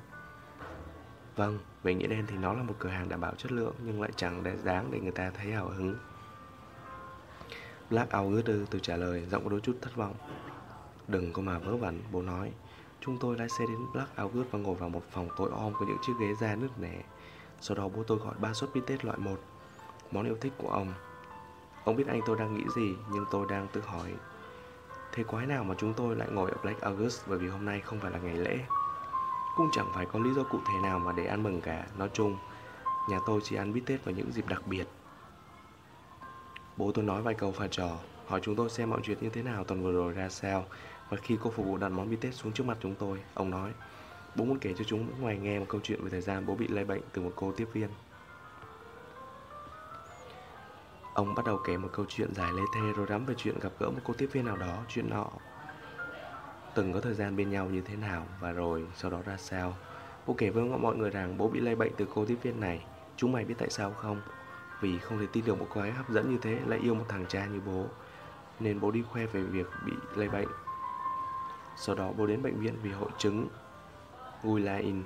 Vâng, về nghĩa đen thì nó là một cửa hàng đảm bảo chất lượng Nhưng lại chẳng để đáng để người ta thấy hào hứng. Black August từ trả lời, giọng có đôi chút thất vọng. Đừng có mà vớ vẩn, bố nói. Chúng tôi lái xe đến Black August và ngồi vào một phòng tối om có những chiếc ghế da nứt nẻ. Sau đó bố tôi gọi ba suất bít tết loại một. Món yêu thích của ông. Ông biết anh tôi đang nghĩ gì Nhưng tôi đang tự hỏi. Thế quái nào mà chúng tôi lại ngồi ở Black August Bởi vì hôm nay không phải là ngày lễ? Cũng chẳng phải có lý do cụ thể nào mà để ăn mừng cả. Nói chung Nhà tôi chỉ ăn bít tết vào những dịp đặc biệt. Bố tôi nói vài câu pha trò Hỏi chúng tôi xem mọi chuyện như thế nào tuần vừa rồi ra sao. Và khi cô phục vụ đặt món bít tết xuống trước mặt chúng tôi Ông nói Bố muốn kể cho chúng ngoài nghe một câu chuyện về thời gian bố bị lây bệnh từ một cô tiếp viên. Ông bắt đầu kể một câu chuyện dài lê thê rồi đắm về chuyện gặp gỡ một cô tiếp viên nào đó, chuyện nọ. Từng có thời gian bên nhau như thế nào và rồi sau đó ra sao. Bố kể với mọi người rằng bố bị lây bệnh từ cô tiếp viên này. Chúng mày biết tại sao không? Vì không thể tin được một cô gái hấp dẫn như thế lại yêu một thằng cha như bố. Nên bố đi khoe về việc bị lây bệnh. Sau đó bố đến bệnh viện vì hội chứng Guillain.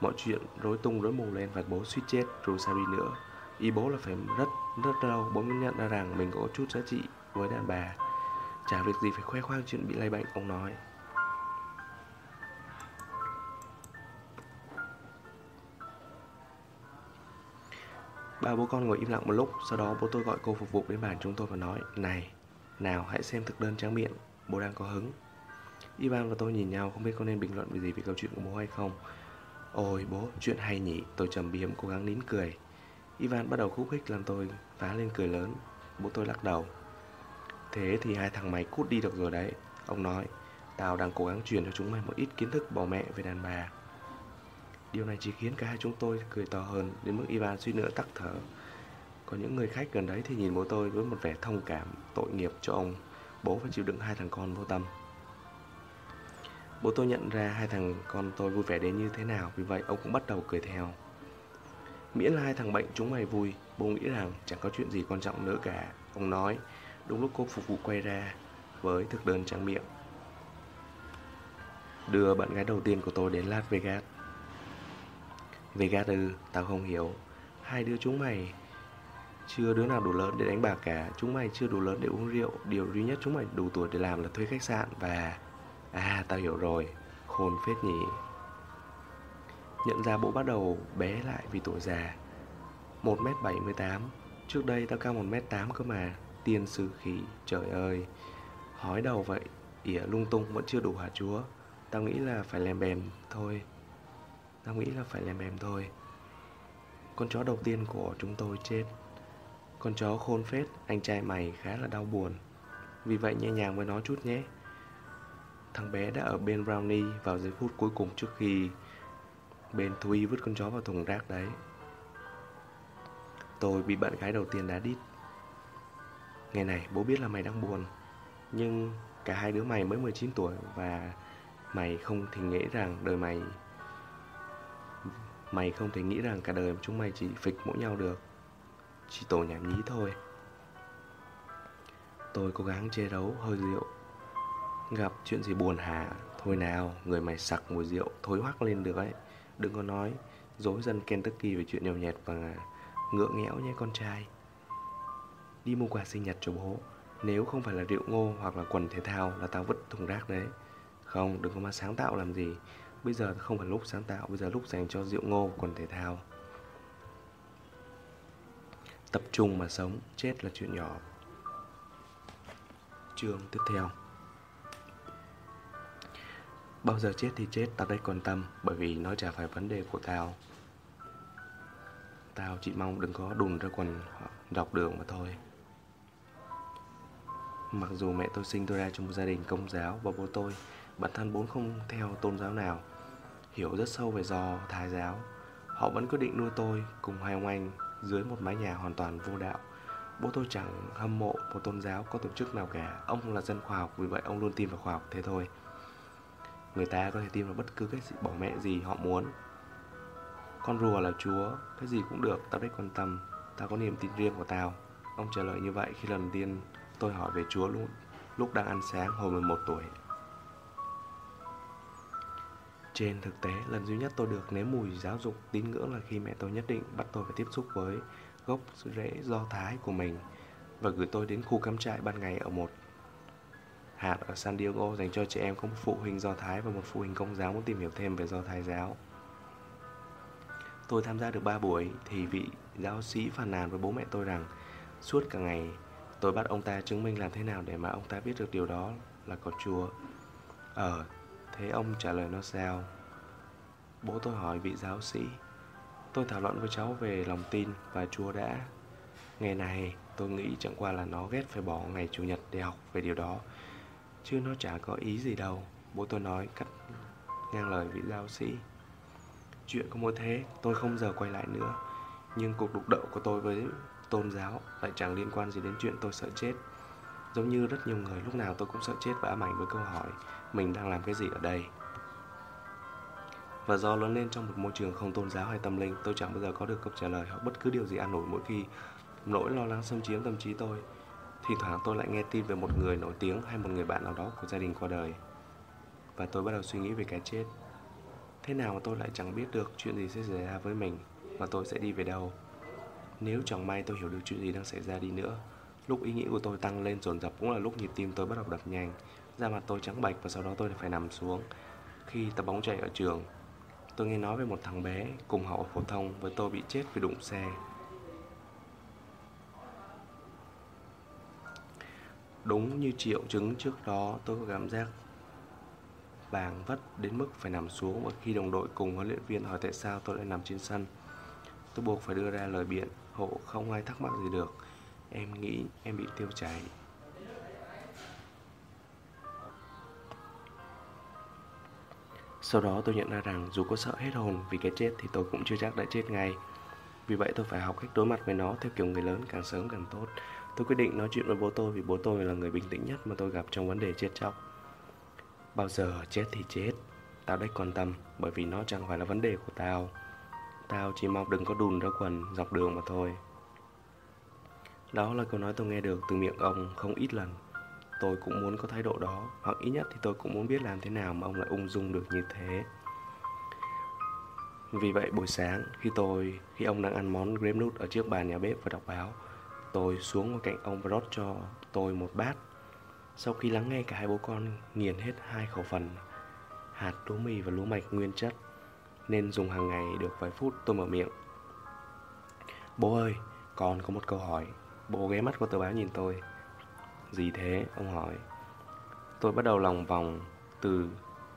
Mọi chuyện rối tung rối mù lên và bố suýt chết rồi sao đi nữa. Ý bố là phải rất rất lâu bố mới nhận ra rằng mình có chút giá trị với đàn bà Chả việc gì phải khoe khoang chuyện bị lây bệnh ông nói. Ba bố con ngồi im lặng một lúc Sau đó bố tôi gọi cô phục vụ đến bàn chúng tôi và nói Này, nào hãy xem thực đơn tráng miệng Bố đang có hứng. Ivan và tôi nhìn nhau không biết có nên bình luận về gì về câu chuyện của bố hay không. Ôi bố, chuyện hay nhỉ Tôi trầm biếm cố gắng nín cười. Ivan bắt đầu khúc khích làm tôi phá lên cười lớn. Bố tôi lắc đầu. Thế thì hai thằng mày cút đi được rồi đấy, Ông nói. Tao đang cố gắng truyền cho chúng mày một ít kiến thức bỏ mẹ về đàn bà. Điều này chỉ khiến cả hai chúng tôi cười to hơn Đến mức Ivan suy nữa tắc thở. Còn những người khách gần đấy thì nhìn bố tôi với một vẻ thông cảm, Tội nghiệp cho ông. Bố phải chịu đựng hai thằng con vô tâm. Bố tôi nhận ra hai thằng con tôi vui vẻ đến như thế nào, Vì vậy ông cũng bắt đầu cười theo. Miễn là hai thằng bệnh chúng mày vui, Bố nghĩ rằng chẳng có chuyện gì quan trọng nữa cả, Ông nói. Đúng lúc cô phục vụ quay ra Với thực đơn trắng miệng. Đưa bạn gái đầu tiên của tôi đến Las Vegas. Vegas ư, tao không hiểu. Hai đứa chúng mày Chưa đứa nào đủ lớn để đánh bạc cả. Chúng mày chưa đủ lớn để uống rượu. Điều duy nhất chúng mày đủ tuổi để làm là thuê khách sạn Và... À, tao hiểu rồi. Khôn phết nhỉ. Nhận ra bộ bắt đầu bé lại vì tuổi già. 1m78 Trước đây tao cao 1m8 cơ mà. Tiên sư khí, trời ơi Hói đầu vậy, ỉa lung tung vẫn chưa đủ hả chúa? Tao nghĩ là phải lèm bèm thôi. Tao nghĩ là phải lèm bèm thôi. Con chó đầu tiên của chúng tôi chết. Con chó khôn phết, anh trai mày khá là đau buồn. Vì vậy nhẹ nhàng với nó chút nhé. Thằng bé đã ở bên Brownie vào giây phút cuối cùng trước khi Bên Thúy vứt con chó vào thùng rác đấy. Tôi bị bạn gái đầu tiên đá đít. Ngày này bố biết là mày đang buồn Nhưng cả hai đứa mày mới 19 tuổi Và mày không thể nghĩ rằng đời mày Mày không thể nghĩ rằng cả đời chúng mày chỉ phịch mỗi nhau được Chỉ tổ nhảm nhí thôi. Tôi cố gắng che đấu hơi rượu Gặp chuyện gì buồn hả Thôi nào, người mày sặc mùi rượu Thối hoắc lên được ấy. Đừng có nói dối dân Kentucky về chuyện nhậu nhẹt và ngựa nghẽo nhé con trai. Đi mua quà sinh nhật cho bố. Nếu không phải là rượu ngô hoặc là quần thể thao là tao vứt thùng rác đấy. Không, đừng có mà sáng tạo làm gì. Bây giờ không phải lúc sáng tạo, bây giờ lúc dành cho rượu ngô và quần thể thao. Tập trung mà sống, chết là chuyện nhỏ. Chương tiếp theo. Bao giờ chết thì chết, tao đây quan tâm Bởi vì nó chả phải vấn đề của tao. Tao chỉ mong đừng có đùn ra quần dọc đường mà thôi. Mặc dù mẹ tôi sinh tôi ra trong một gia đình công giáo và bố tôi, bản thân vốn không theo tôn giáo nào, hiểu rất sâu về do Thái giáo. Họ vẫn quyết định nuôi tôi cùng hai ông anh dưới một mái nhà hoàn toàn vô đạo. Bố tôi chẳng hâm mộ một tôn giáo có tổ chức nào cả. Ông là dân khoa học, vì vậy ông luôn tin vào khoa học thế thôi. Người ta có thể tin vào bất cứ cái gì, bỏ mẹ gì họ muốn. Con rùa là chúa, cái gì cũng được, tao biết quan tâm. Tao có niềm tin riêng của tao. Ông trả lời như vậy khi lần tiên tôi hỏi về chúa luôn lúc đang ăn sáng hồi 11 tuổi. Trên thực tế, lần duy nhất tôi được nếm mùi giáo dục tín ngưỡng là khi mẹ tôi nhất định bắt tôi phải tiếp xúc với gốc rễ do Thái của mình và gửi tôi đến khu cắm trại ban ngày ở một hạt ở San Diego dành cho trẻ em có một phụ huynh do Thái và một phụ huynh công giáo muốn tìm hiểu thêm về do Thái giáo. Tôi tham gia được 3 buổi thì vị giáo sĩ phàn nàn với bố mẹ tôi rằng suốt cả ngày tôi bắt ông ta chứng minh làm thế nào để mà ông ta biết được điều đó là có Chúa. Ờ, thế ông trả lời nó sao? Bố tôi hỏi vị giáo sĩ. Tôi thảo luận với cháu về lòng tin và Chúa đã. Ngày này tôi nghĩ chẳng qua là nó ghét phải bỏ ngày Chủ nhật để học về điều đó. Chứ nó chả có ý gì đâu. Bố tôi nói cắt ngang lời vị giáo sĩ. Chuyện có mỗi thế, tôi không giờ quay lại nữa. Nhưng cuộc đụng độ của tôi với tôn giáo lại chẳng liên quan gì đến chuyện tôi sợ chết. Giống như rất nhiều người lúc nào tôi cũng sợ chết và ám ảnh với câu hỏi mình đang làm cái gì ở đây. Và do lớn lên trong một môi trường không tôn giáo hay tâm linh, tôi chẳng bao giờ có được câu trả lời hoặc bất cứ điều gì an ủi mỗi khi nỗi lo lắng xâm chiếm tâm trí tôi. Thì thoảng tôi lại nghe tin về một người nổi tiếng hay một người bạn nào đó của gia đình qua đời. Và tôi bắt đầu suy nghĩ về cái chết. Thế nào mà tôi lại chẳng biết được chuyện gì sẽ xảy ra với mình và tôi sẽ đi về đâu. Nếu chẳng may tôi hiểu được chuyện gì đang xảy ra đi nữa, lúc ý nghĩ của tôi tăng lên dồn dập cũng là lúc nhịp tim tôi bắt đầu đập nhanh, da mặt tôi trắng bệch và sau đó tôi phải nằm xuống. Khi tập bóng chạy ở trường, tôi nghe nói về một thằng bé cùng học ở phổ thông với tôi bị chết vì đụng xe. Đúng như triệu chứng trước đó, tôi có cảm giác vàng vất đến mức phải nằm xuống và khi đồng đội cùng huấn luyện viên hỏi tại sao tôi lại nằm trên sân. Tôi buộc phải đưa ra lời biện, hộ không ai thắc mắc gì được. Em nghĩ em bị tiêu chảy. Sau đó tôi nhận ra rằng dù có sợ hết hồn vì cái chết thì tôi cũng chưa chắc đã chết ngay. Vì vậy tôi phải học cách đối mặt với nó theo kiểu người lớn càng sớm càng tốt. Tôi quyết định nói chuyện với bố tôi vì bố tôi là người bình tĩnh nhất mà tôi gặp trong vấn đề chết chóc. Bao giờ chết thì chết, tao đếch quan tâm bởi vì nó chẳng phải là vấn đề của tao. Tao chỉ mong đừng có đùn ra quần dọc đường mà thôi. Đó là câu nói tôi nghe được từ miệng ông không ít lần. Tôi cũng muốn có thái độ đó, hoặc ít nhất thì tôi cũng muốn biết làm thế nào mà ông lại ung dung được như thế. Vì vậy buổi sáng khi tôi khi ông đang ăn món grape nut ở trước bàn nhà bếp và đọc báo, tôi xuống ngồi cạnh ông và rót cho tôi một bát. Sau khi lắng nghe cả hai bố con nghiền hết hai khẩu phần hạt lúa mì và lúa mạch nguyên chất nên dùng hàng ngày được vài phút tôi mở miệng. Bố ơi, con có một câu hỏi. Bố ghé mắt qua tờ báo nhìn tôi. Gì thế? Ông hỏi. Tôi bắt đầu lòng vòng từ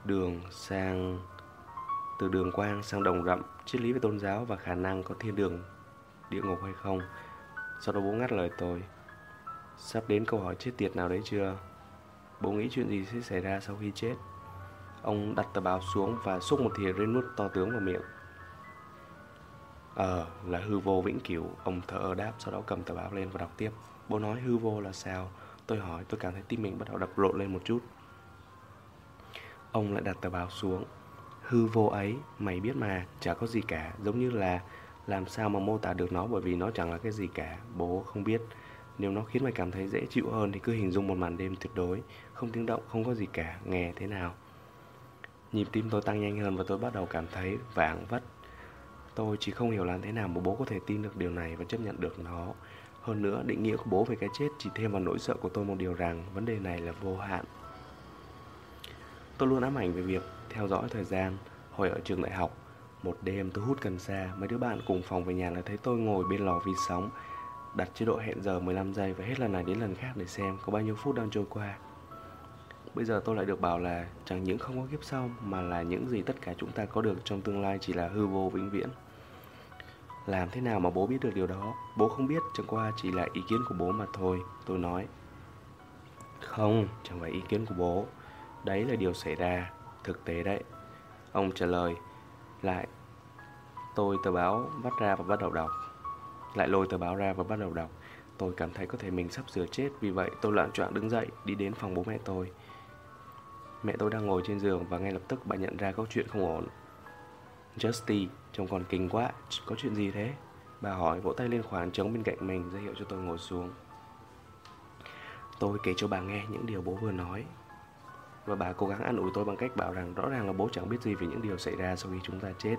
đường sang từ đường quang sang đồng rậm, triết lý về tôn giáo và khả năng có thiên đường địa ngục hay không. Sau đó bố ngắt lời tôi. Sắp đến câu hỏi chết tiệt nào đấy chưa? Bố nghĩ chuyện gì sẽ xảy ra sau khi chết? Ông đặt tờ báo xuống và xúc một thìa rên nuốt to tướng vào miệng. Ờ, là hư vô vĩnh cửu, ông thở ơ đáp, sau đó cầm tờ báo lên và đọc tiếp. Bố nói hư vô là sao? Tôi hỏi, tôi cảm thấy tim mình bắt đầu đập rộn lên một chút. Ông lại đặt tờ báo xuống. Hư vô ấy, mày biết mà, chả có gì cả, giống như là làm sao mà mô tả được nó bởi vì nó chẳng là cái gì cả, bố không biết. Nếu nó khiến mày cảm thấy dễ chịu hơn thì cứ hình dung một màn đêm tuyệt đối, không tiếng động, không có gì cả, nghe thế nào. Nhịp tim tôi tăng nhanh hơn và tôi bắt đầu cảm thấy vàng vất. Tôi chỉ không hiểu làm thế nào mà bố có thể tin được điều này và chấp nhận được nó. Hơn nữa, định nghĩa của bố về cái chết chỉ thêm vào nỗi sợ của tôi một điều rằng vấn đề này là vô hạn. Tôi luôn ám ảnh về việc theo dõi thời gian. Hồi ở trường đại học, một đêm tôi hút cần sa, mấy đứa bạn cùng phòng về nhà là thấy tôi ngồi bên lò vi sóng, đặt chế độ hẹn giờ 15 giây và hết lần này đến lần khác để xem có bao nhiêu phút đang trôi qua. Bây giờ tôi lại được bảo là chẳng những không có kiếp sau mà là những gì tất cả chúng ta có được trong tương lai chỉ là hư vô vĩnh viễn. Làm thế nào mà bố biết được điều đó? Bố không biết, chẳng qua chỉ là ý kiến của bố mà thôi, tôi nói. Không, chẳng phải ý kiến của bố Đấy là điều xảy ra Thực tế đấy Ông trả lời Lại Tôi tờ báo vắt ra và bắt đầu đọc Lại lôi tờ báo ra và bắt đầu đọc Tôi cảm thấy có thể mình sắp sửa chết Vì vậy tôi loạn choạng đứng dậy Đi đến phòng bố mẹ tôi Mẹ tôi đang ngồi trên giường Và ngay lập tức bà nhận ra có chuyện không ổn. Justy Trông còn kinh quá Có chuyện gì thế? Bà hỏi vỗ tay lên khoảng trống bên cạnh mình ra hiệu cho tôi ngồi xuống. Tôi kể cho bà nghe những điều bố vừa nói. Và bà cố gắng an ủi tôi bằng cách bảo rằng rõ ràng là bố chẳng biết gì về những điều xảy ra sau khi chúng ta chết.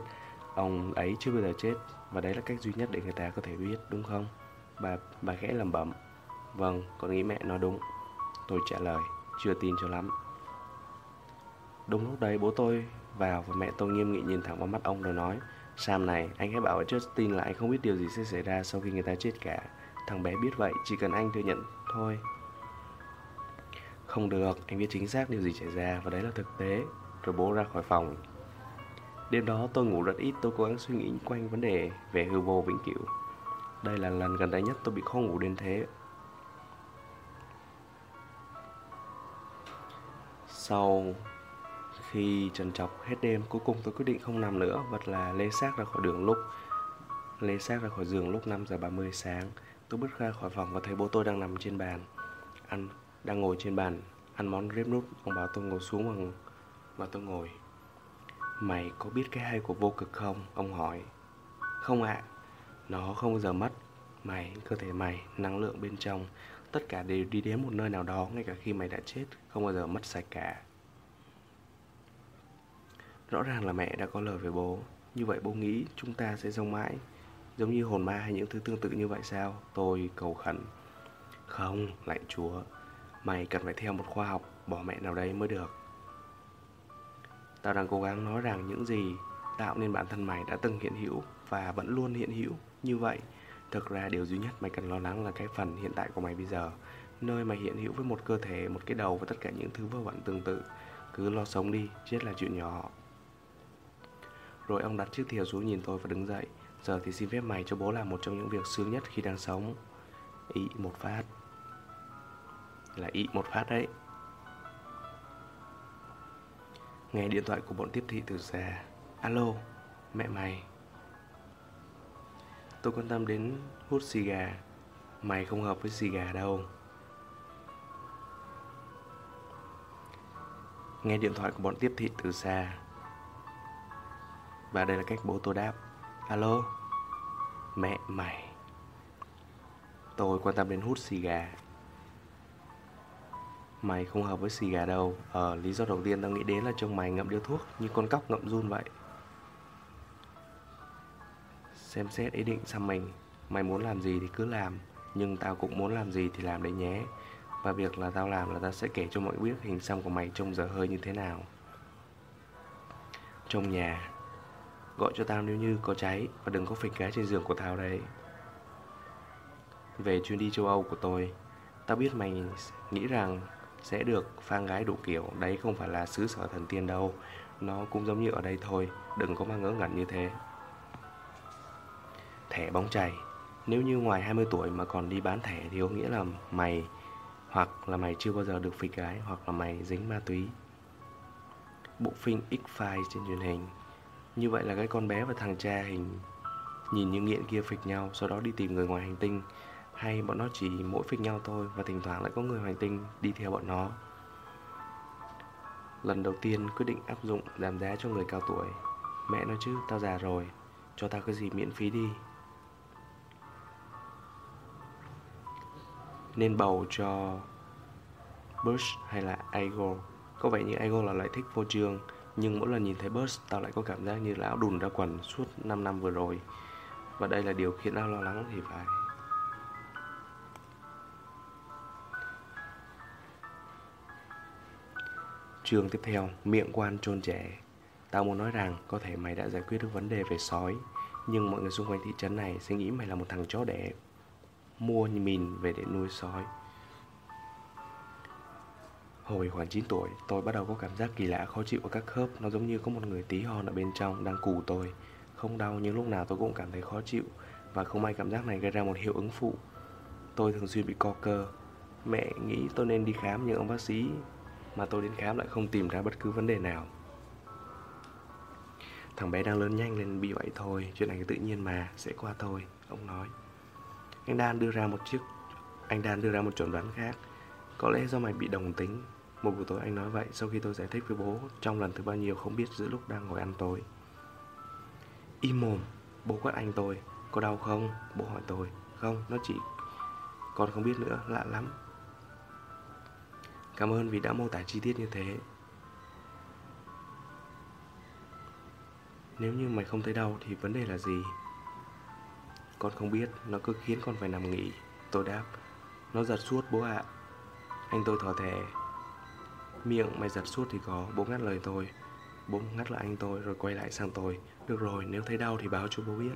Ông ấy chưa bao giờ chết Và đấy là cách duy nhất để người ta có thể biết đúng không? Bà, bà khẽ lẩm bẩm. Vâng, con nghĩ mẹ nói đúng. Tôi trả lời, chưa tin cho lắm. Đúng lúc đấy bố tôi vào và mẹ tôi nghiêm nghị nhìn thẳng vào mắt ông rồi nói Sam này, anh hãy bảo Justin là anh không biết điều gì sẽ xảy ra sau khi người ta chết cả. Thằng bé biết vậy, chỉ cần anh thừa nhận thôi. Không được, anh biết chính xác điều gì xảy ra và đấy là thực tế. Rồi bố ra khỏi phòng. Đêm đó tôi ngủ rất ít, tôi cố gắng suy nghĩ quanh vấn đề về hư vô vĩnh cửu. Đây là lần gần đây nhất tôi bị khó ngủ đến thế. Sau khi trần trọc hết đêm, cuối cùng tôi quyết định không nằm nữa vật là lê xác ra khỏi đường lúc lê xác ra khỏi giường lúc 5 giờ 30 sáng. Tôi bước ra khỏi phòng và thấy bố tôi đang nằm trên bàn, ăn đang ngồi trên bàn ăn món rếp nút. Ông bảo tôi ngồi xuống bằng và tôi ngồi. Mày có biết cái hay của vô cực không? Ông hỏi. Không ạ. À, nó không bao giờ mất. Mày, cơ thể mày, năng lượng bên trong, tất cả đều đi đến một nơi nào đó ngay cả khi mày đã chết, không bao giờ mất sạch cả. Rõ ràng là mẹ đã có lời với bố. Như vậy bố nghĩ chúng ta sẽ giống mãi Giống như hồn ma hay những thứ tương tự như vậy sao? Tôi cầu khẩn. Không, lạy chúa. Mày cần phải theo một khoa học Bỏ mẹ nào đấy mới được. Tao đang cố gắng nói rằng những gì Tạo nên bản thân mày đã từng hiện hữu Và vẫn luôn hiện hữu. Như vậy Thực ra điều duy nhất mày cần lo lắng là cái phần hiện tại của mày bây giờ Nơi mày hiện hữu với một cơ thể, một cái đầu và tất cả những thứ vơ vẩn tương tự. Cứ lo sống đi, chết là chuyện nhỏ rồi ông đặt chiếc thìa xuống nhìn tôi và đứng dậy. Giờ thì xin phép mày cho bố làm một trong những việc sướng nhất khi đang sống. Ý một phát. Là ý một phát đấy. Nghe điện thoại của bọn tiếp thị từ xa. Alo, mẹ mày. Tôi quan tâm đến hút xì gà. Mày không hợp với xì gà đâu. Nghe điện thoại của bọn tiếp thị từ xa và đây là cách bố tôi đáp. Alo? Mẹ mày. Tôi quan tâm đến hút xì gà. Mày không hợp với xì gà đâu. Ờ lý do đầu tiên tao nghĩ đến là trông mày ngậm điếu thuốc Như con cóc ngậm run vậy. Xem xét ý định xăm mình. Mày muốn làm gì thì cứ làm, Nhưng tao cũng muốn làm gì thì làm đấy nhé. Và việc là tao làm là tao sẽ kể cho mọi biết hình xăm của mày trông giờ hơi như thế nào. Trong nhà Gọi cho tao nếu như có cháy Và đừng có phịch cái trên giường của tao đấy Về chuyến đi châu Âu của tôi, Tao biết mày nghĩ rằng Sẽ được phan gái đủ kiểu. Đấy không phải là xứ sở thần tiên đâu. Nó cũng giống như ở đây thôi, Đừng có mà ngỡ ngẩn như thế. Thẻ bóng chày. Nếu như ngoài 20 tuổi mà còn đi bán thẻ Thì có nghĩa là mày Hoặc là mày chưa bao giờ được phịch gái Hoặc là mày dính ma túy. Bộ phim X-Files trên truyền hình như vậy là cái con bé và thằng cha hình nhìn như nghiện kia phịch nhau, Sau đó đi tìm người ngoài hành tinh. Hay bọn nó chỉ mỗi phịch nhau thôi Và thỉnh thoảng lại có người hành tinh đi theo bọn nó. Lần đầu tiên quyết định áp dụng giảm giá cho người cao tuổi. Mẹ nói chứ, tao già rồi, Cho tao cái gì miễn phí đi. Nên bầu cho Bush hay là Igor. Có vẻ như Igor là loại thích vô trường nhưng mỗi lần nhìn thấy Burst tao lại có cảm giác như lão đùn ra quần suốt 5 năm vừa rồi. Và đây là điều khiến tao lo lắng thì phải. Chương tiếp theo, miệng quan trôn trẻ Tao muốn nói rằng có thể mày đã giải quyết được vấn đề về sói Nhưng mọi người xung quanh thị trấn này sẽ nghĩ mày là một thằng chó đẻ Mua mìn về để nuôi sói. Hồi khoảng 9 tuổi, tôi bắt đầu có cảm giác kỳ lạ khó chịu ở các khớp Nó giống như có một người tí hon ở bên trong đang cù tôi Không đau nhưng lúc nào tôi cũng cảm thấy khó chịu Và không may cảm giác này gây ra một hiệu ứng phụ Tôi thường xuyên bị co cơ Mẹ nghĩ tôi nên đi khám nhưng ông bác sĩ mà tôi đến khám lại không tìm ra bất cứ vấn đề nào. Thằng bé đang lớn nhanh nên bị vậy thôi, chuyện này tự nhiên mà, sẽ qua thôi, ông nói. Anh Đan đưa ra một chiếc anh Đan đưa ra một chuẩn đoán khác. Có lẽ do mày bị đồng tính. Một buổi tối anh nói vậy sau khi tôi giải thích với bố trong lần thứ bao nhiêu không biết giữa lúc đang ngồi ăn tối. Im mồm, bố quát anh tôi. Có đau không? Bố hỏi tôi. Không, nó chỉ... còn không biết nữa, lạ lắm. Cảm ơn vì đã mô tả chi tiết như thế. Nếu như mày không thấy đau thì vấn đề là gì? Con không biết, nó cứ khiến con phải nằm nghỉ. Tôi đáp, nó giật suốt bố ạ. À. Anh tôi thở thẻ. Miệng mày giật suốt thì có, bố ngắt lời tôi. Bố ngắt lời anh tôi rồi quay lại sang tôi. Được rồi, nếu thấy đau thì báo cho bố biết.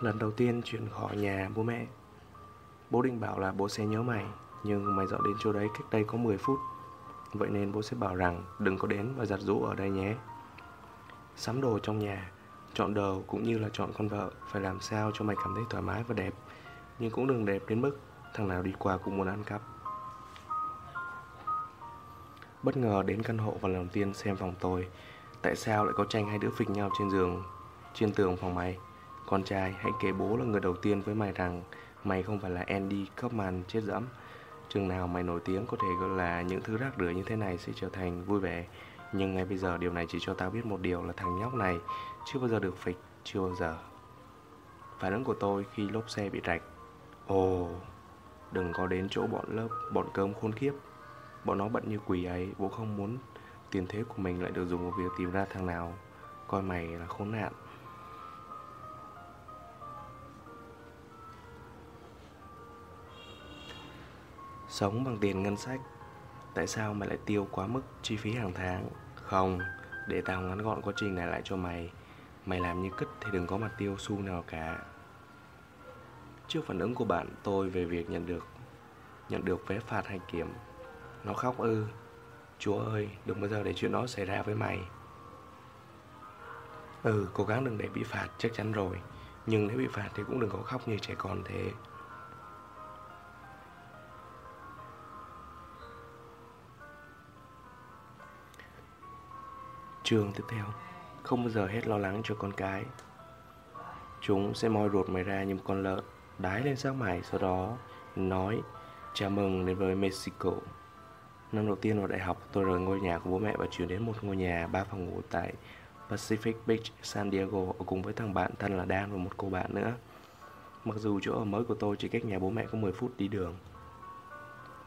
Lần đầu tiên chuyển khỏi nhà bố mẹ. Bố định bảo là bố sẽ nhớ mày, Nhưng mày dọn đến chỗ đấy cách đây có 10 phút. Vậy nên bố sẽ bảo rằng đừng có đến và giặt rũ ở đây nhé. Sắm đồ trong nhà, Chọn đồ cũng như là chọn con vợ, Phải làm sao cho mày cảm thấy thoải mái và đẹp. Nhưng cũng đừng đẹp đến mức Thằng nào đi qua cũng muốn ăn cắp. Bất ngờ đến căn hộ và lần đầu tiên xem phòng tôi, Tại sao lại có tranh hai đứa phịch nhau trên giường, Trên tường phòng mày? Con trai, hãy kể bố là người đầu tiên với mày rằng mày không phải là Andy Kaufman chết dẫm. Chừng nào mày nổi tiếng có thể gọi là những thứ rác rưởi như thế này sẽ trở thành vui vẻ. Nhưng ngay bây giờ điều này chỉ cho tao biết một điều là thằng nhóc này chưa bao giờ được phịch, chưa bao giờ. Phản ứng của tôi khi lốp xe bị rạch. Ồ, đừng có đến chỗ bọn lớp, bọn cơm khôn khiếp Bọn nó bận như quỷ ấy, bố không muốn tiền thế của mình lại được dùng vào việc tìm ra thằng nào coi mày là khốn nạn. Sống bằng tiền ngân sách. Tại sao mày lại tiêu quá mức chi phí hàng tháng? Không, Để tao ngắn gọn quá trình này lại cho mày. Mày làm như cứt thì đừng có mặt tiêu xu nào cả. Trước phản ứng của bạn, tôi về việc nhận được Nhận được vé phạt hay kiểm. Nó khóc ư. Chúa ơi đừng bao giờ để chuyện đó xảy ra với mày. Ừ cố gắng đừng để bị phạt, chắc chắn rồi. Nhưng nếu bị phạt thì cũng đừng có khóc như trẻ con thế. Trường tiếp theo. Không bao giờ hết lo lắng cho con cái. Chúng sẽ moi ruột mày ra như một con lợn Đái lên xác mày Sau đó nói Chào mừng đến với Mexico. Năm đầu tiên vào đại học tôi rời ngôi nhà của bố mẹ Và chuyển đến một ngôi nhà ba phòng ngủ tại Pacific Beach, San Diego Ở cùng với thằng bạn thân là Dan và một cô bạn nữa. Mặc dù chỗ ở mới của tôi chỉ cách nhà bố mẹ có 10 phút đi đường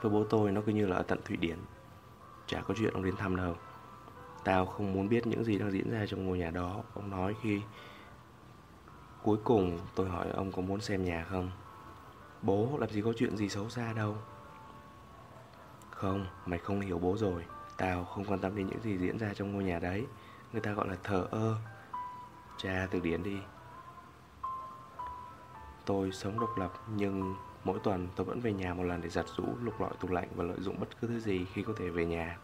Với bố tôi nó cứ như là ở tận Thụy Điển. Chả có chuyện ông đến thăm đâu. Tao không muốn biết những gì đang diễn ra trong ngôi nhà đó. Ông nói khi Cuối cùng tôi hỏi ông có muốn xem nhà không? Bố làm gì có chuyện gì xấu xa đâu. Không, mày không hiểu bố rồi. Tao không quan tâm đến những gì diễn ra trong ngôi nhà đấy. Người ta gọi là thờ ơ. Cha từ điển đi. Tôi sống độc lập nhưng mỗi tuần tôi vẫn về nhà một lần để giặt rũ, lục lọi tủ lạnh và lợi dụng bất cứ thứ gì khi có thể về nhà.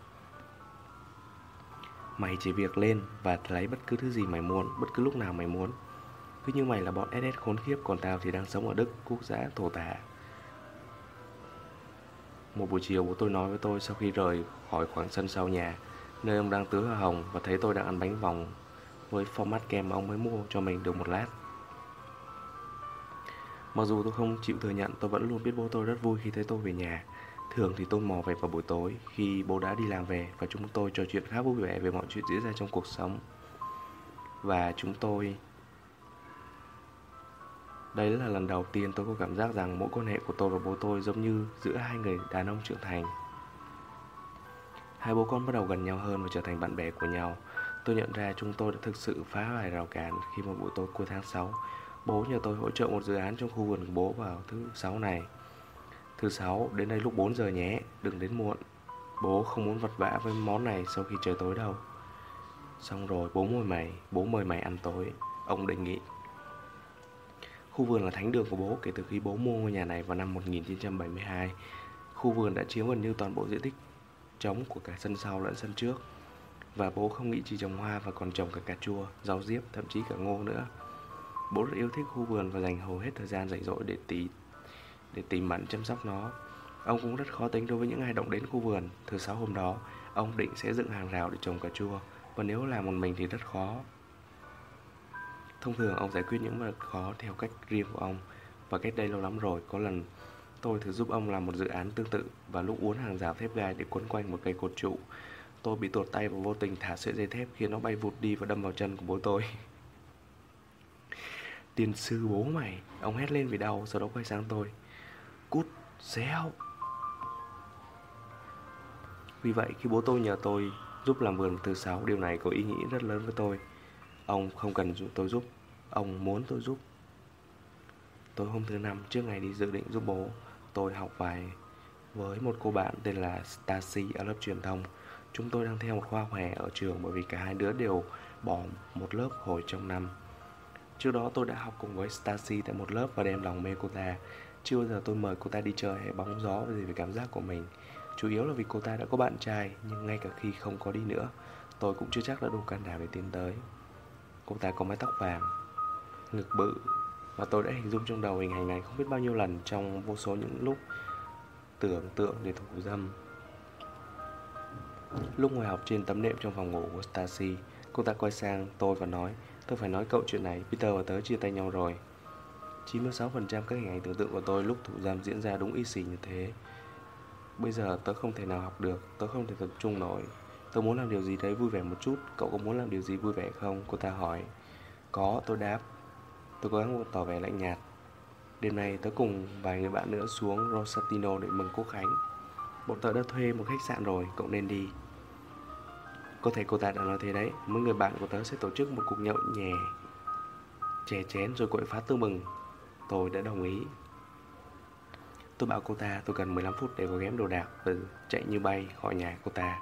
Mày chỉ việc lên và lấy bất cứ thứ gì mày muốn, bất cứ lúc nào mày muốn. Cứ như mày là bọn SS khốn khiếp, còn tao thì đang sống ở Đức, quốc gia thổ tả. Một buổi chiều bố tôi nói với tôi sau khi rời khỏi khoảng sân sau nhà, nơi ông đang tưới hoa hồng và thấy tôi đang ăn bánh vòng với format kem mà ông mới mua cho mình được một lát. Mặc dù tôi không chịu thừa nhận, tôi vẫn luôn biết bố tôi rất vui khi thấy tôi về nhà. Thường thì tôi mò về vào buổi tối khi bố đã đi làm về và chúng tôi trò chuyện khá vui vẻ về mọi chuyện diễn ra trong cuộc sống. Và chúng tôi, Đấy là lần đầu tiên tôi có cảm giác rằng mối quan hệ của tôi và bố tôi giống như giữa hai người đàn ông trưởng thành. Hai bố con bắt đầu gần nhau hơn và trở thành bạn bè của nhau. Tôi nhận ra chúng tôi đã thực sự phá vài rào cản khi một buổi tối cuối tháng 6 Bố nhờ tôi hỗ trợ một dự án trong khu vườn của bố vào thứ sáu này Thứ sáu, đến đây lúc 4 giờ nhé, đừng đến muộn. Bố không muốn vật vã với món này sau khi trời tối đâu. Xong rồi bố mời mày, bố mời mày ăn tối. Ông đề nghị. Khu vườn là thánh đường của bố kể từ khi bố mua ngôi nhà này vào năm 1972 Khu vườn đã chiếm gần như toàn bộ diện tích trống của cả sân sau lẫn sân trước. Và bố không nghĩ chỉ trồng hoa và còn trồng cả cà chua, rau diếp, thậm chí cả ngô nữa. Bố rất yêu thích khu vườn và dành hầu hết thời gian rảnh rỗi để tí để tìm mẫn chăm sóc nó. Ông cũng rất khó tính đối với những ai động đến khu vườn. Thứ sáu hôm đó, ông định sẽ dựng hàng rào để trồng cà chua, và nếu làm một mình thì rất khó. Thông thường ông giải quyết những việc khó theo cách riêng của ông, và cách đây lâu lắm rồi, có lần tôi thử giúp ông làm một dự án tương tự và lúc uốn hàng rào thép gai để quấn quanh một cây cột trụ. Tôi bị tuột tay và vô tình thả sợi dây thép khiến nó bay vụt đi và đâm vào chân của bố tôi. [LAUGHS] Tiền sư bố mày Ông hét lên vì đau Sau đó quay sang tôi Cút xéo. Vì vậy, khi bố tôi nhờ tôi giúp làm vườn thứ sáu Điều này có ý nghĩa rất lớn với tôi. Ông không cần tôi giúp, Ông muốn tôi giúp. Tối hôm thứ năm, trước ngày đi dự định giúp bố, Tôi học bài với một cô bạn tên là Stacy ở lớp truyền thông. Chúng tôi đang theo một khoa hè ở trường bởi vì cả hai đứa đều bỏ một lớp hồi trong năm. Trước đó, tôi đã học cùng với Stacy tại một lớp và đem lòng mê cô ta. Chưa bao giờ tôi mời cô ta đi chơi hay bóng gió về về cảm giác của mình. Chủ yếu là vì cô ta đã có bạn trai, nhưng ngay cả khi không có đi nữa, tôi cũng chưa chắc đã đủ can đảm để tiến tới. Cô ta có mái tóc vàng, ngực bự, và tôi đã hình dung trong đầu hình ảnh này không biết bao nhiêu lần trong vô số những lúc tưởng tượng để thủ dâm. Lúc ngồi học trên tấm nệm trong phòng ngủ của Stacy, cô ta quay sang tôi và nói Tôi phải nói cậu chuyện này, Peter và tớ chia tay nhau rồi 96% các hình ảnh tưởng tượng của tôi lúc thủ giam diễn ra đúng y xì như thế. Bây giờ tớ không thể nào học được, tớ không thể tập trung nổi. Tớ muốn làm điều gì đấy vui vẻ một chút, cậu có muốn làm điều gì vui vẻ không? Cô ta hỏi. Có, tôi đáp. Tôi cố gắng tỏ vẻ lạnh nhạt. Đêm nay tớ cùng vài người bạn nữa xuống Rosatino để mừng quốc khánh. Bọn tớ đã thuê một khách sạn rồi, cậu nên đi. Có thể cô ta đã nói thế đấy. Mấy người bạn của tớ sẽ tổ chức một cuộc nhậu nhẹ Chè chén rồi quậy phá tư mừng Tôi đã đồng ý. Tôi bảo cô ta, tôi cần 15 phút để có ghém đồ đạc Và chạy như bay khỏi nhà cô ta.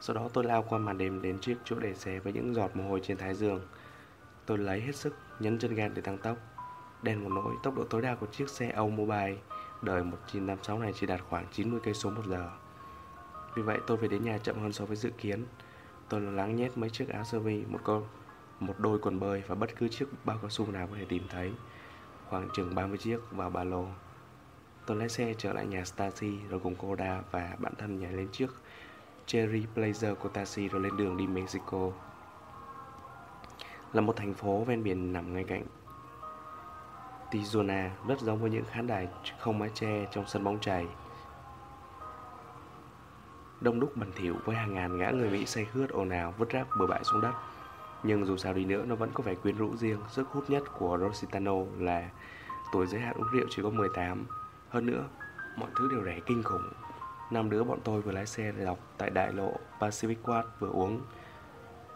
Sau đó tôi lao qua màn đêm đến chiếc chỗ để xe với những giọt mồ hôi trên thái dương. Tôi lấy hết sức nhấn chân ga để tăng tốc Đen một nỗi, tốc độ tối đa của chiếc xe Âu Mobile đời 1956 này chỉ đạt khoảng 90 cây số một giờ. Vì vậy tôi về đến nhà chậm hơn so với dự kiến. Tôi lo lắng nhét mấy chiếc áo sơ mi, Một con, một đôi quần bơi và bất cứ chiếc bao cao su nào có thể tìm thấy. Khoảng chừng 30 chiếc vào ba lô. Tôi lái xe trở lại nhà Stacy, rồi cùng cô đa và bạn thân nhảy lên chiếc Cherry Blazer của Taxi rồi lên đường đi Mexico. Là một thành phố ven biển nằm ngay cạnh Tijuana, rất giống với những khán đài không mái che trong sân bóng chày. Đông đúc bẩn thỉu với hàng ngàn gã người Mỹ say khướt ồn ào vứt rác bừa bãi xuống đất. Nhưng dù sao đi nữa nó vẫn có vẻ quyến rũ riêng, sức hút nhất của Rositano là tuổi giới hạn uống rượu chỉ có 18. Hơn nữa, mọi thứ đều rẻ kinh khủng. năm đứa bọn tôi vừa lái xe dọc tại đại lộ Pacific Quad vừa uống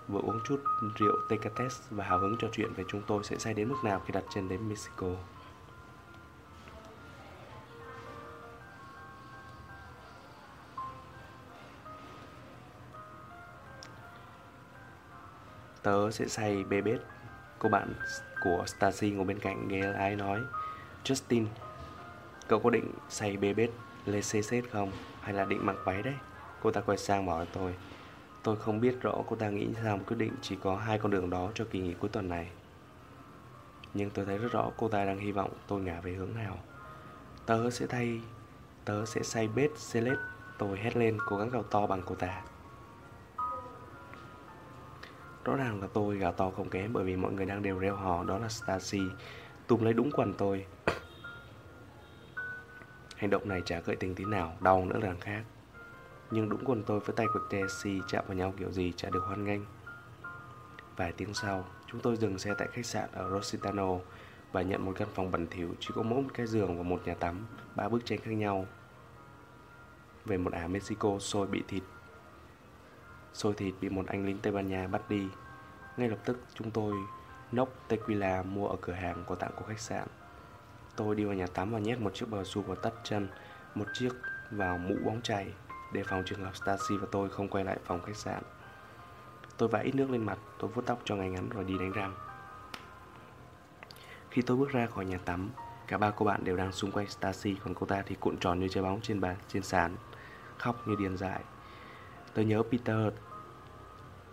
vừa uống chút rượu Tecates và hào hứng trò chuyện về chúng tôi sẽ say đến mức nào khi đặt chân đến Mexico. Tớ sẽ say bê bết. Cô bạn của Stacy ngồi bên cạnh ghế lái nói, Justin, Cậu có định say bê bết, lê xê xết không? Hay là định mặc váy đấy? Cô ta quay sang bảo tôi Tôi không biết rõ cô ta nghĩ sao quyết định chỉ có hai con đường đó cho kỳ nghỉ cuối tuần này. Nhưng tôi thấy rất rõ cô ta đang hy vọng tôi ngả về hướng nào. Tớ sẽ thay, Tớ sẽ say bết, xê lết. Tôi hét lên, cố gắng gào to bằng cô ta. Rõ ràng là tôi gà to không kém bởi vì mọi người đang đều reo hò đó là Stacy túm lấy đúng quần tôi. Hành động này chả gợi tình tí nào, đau nữa là khác. Nhưng đúng quần tôi với tay của Stacy chạm vào nhau kiểu gì chả được hoan nghênh. Vài tiếng sau, chúng tôi dừng xe tại khách sạn ở Rositano và nhận một căn phòng bẩn thỉu chỉ có mỗi một cái giường và một nhà tắm, ba bức tranh khác nhau. Về một ả Mexico sôi bị thịt Xôi thịt bị một anh lính Tây Ban Nha bắt đi. Ngay lập tức, chúng tôi nốc tequila mua ở cửa hàng có tặng của khách sạn. Tôi đi vào nhà tắm và nhét một chiếc bờ su vào tắt chân, Một chiếc vào mũ bóng chày Để phòng trường hợp Stacy và tôi không quay lại phòng khách sạn. Tôi vã ít nước lên mặt, Tôi vuốt tóc cho ngày ngắn rồi đi đánh răng. Khi tôi bước ra khỏi nhà tắm, Cả ba cô bạn đều đang xung quanh Stacy, Còn cô ta thì cuộn tròn như trái bóng trên bàn, trên sàn, Khóc như điên dại. Tớ nhớ Peter.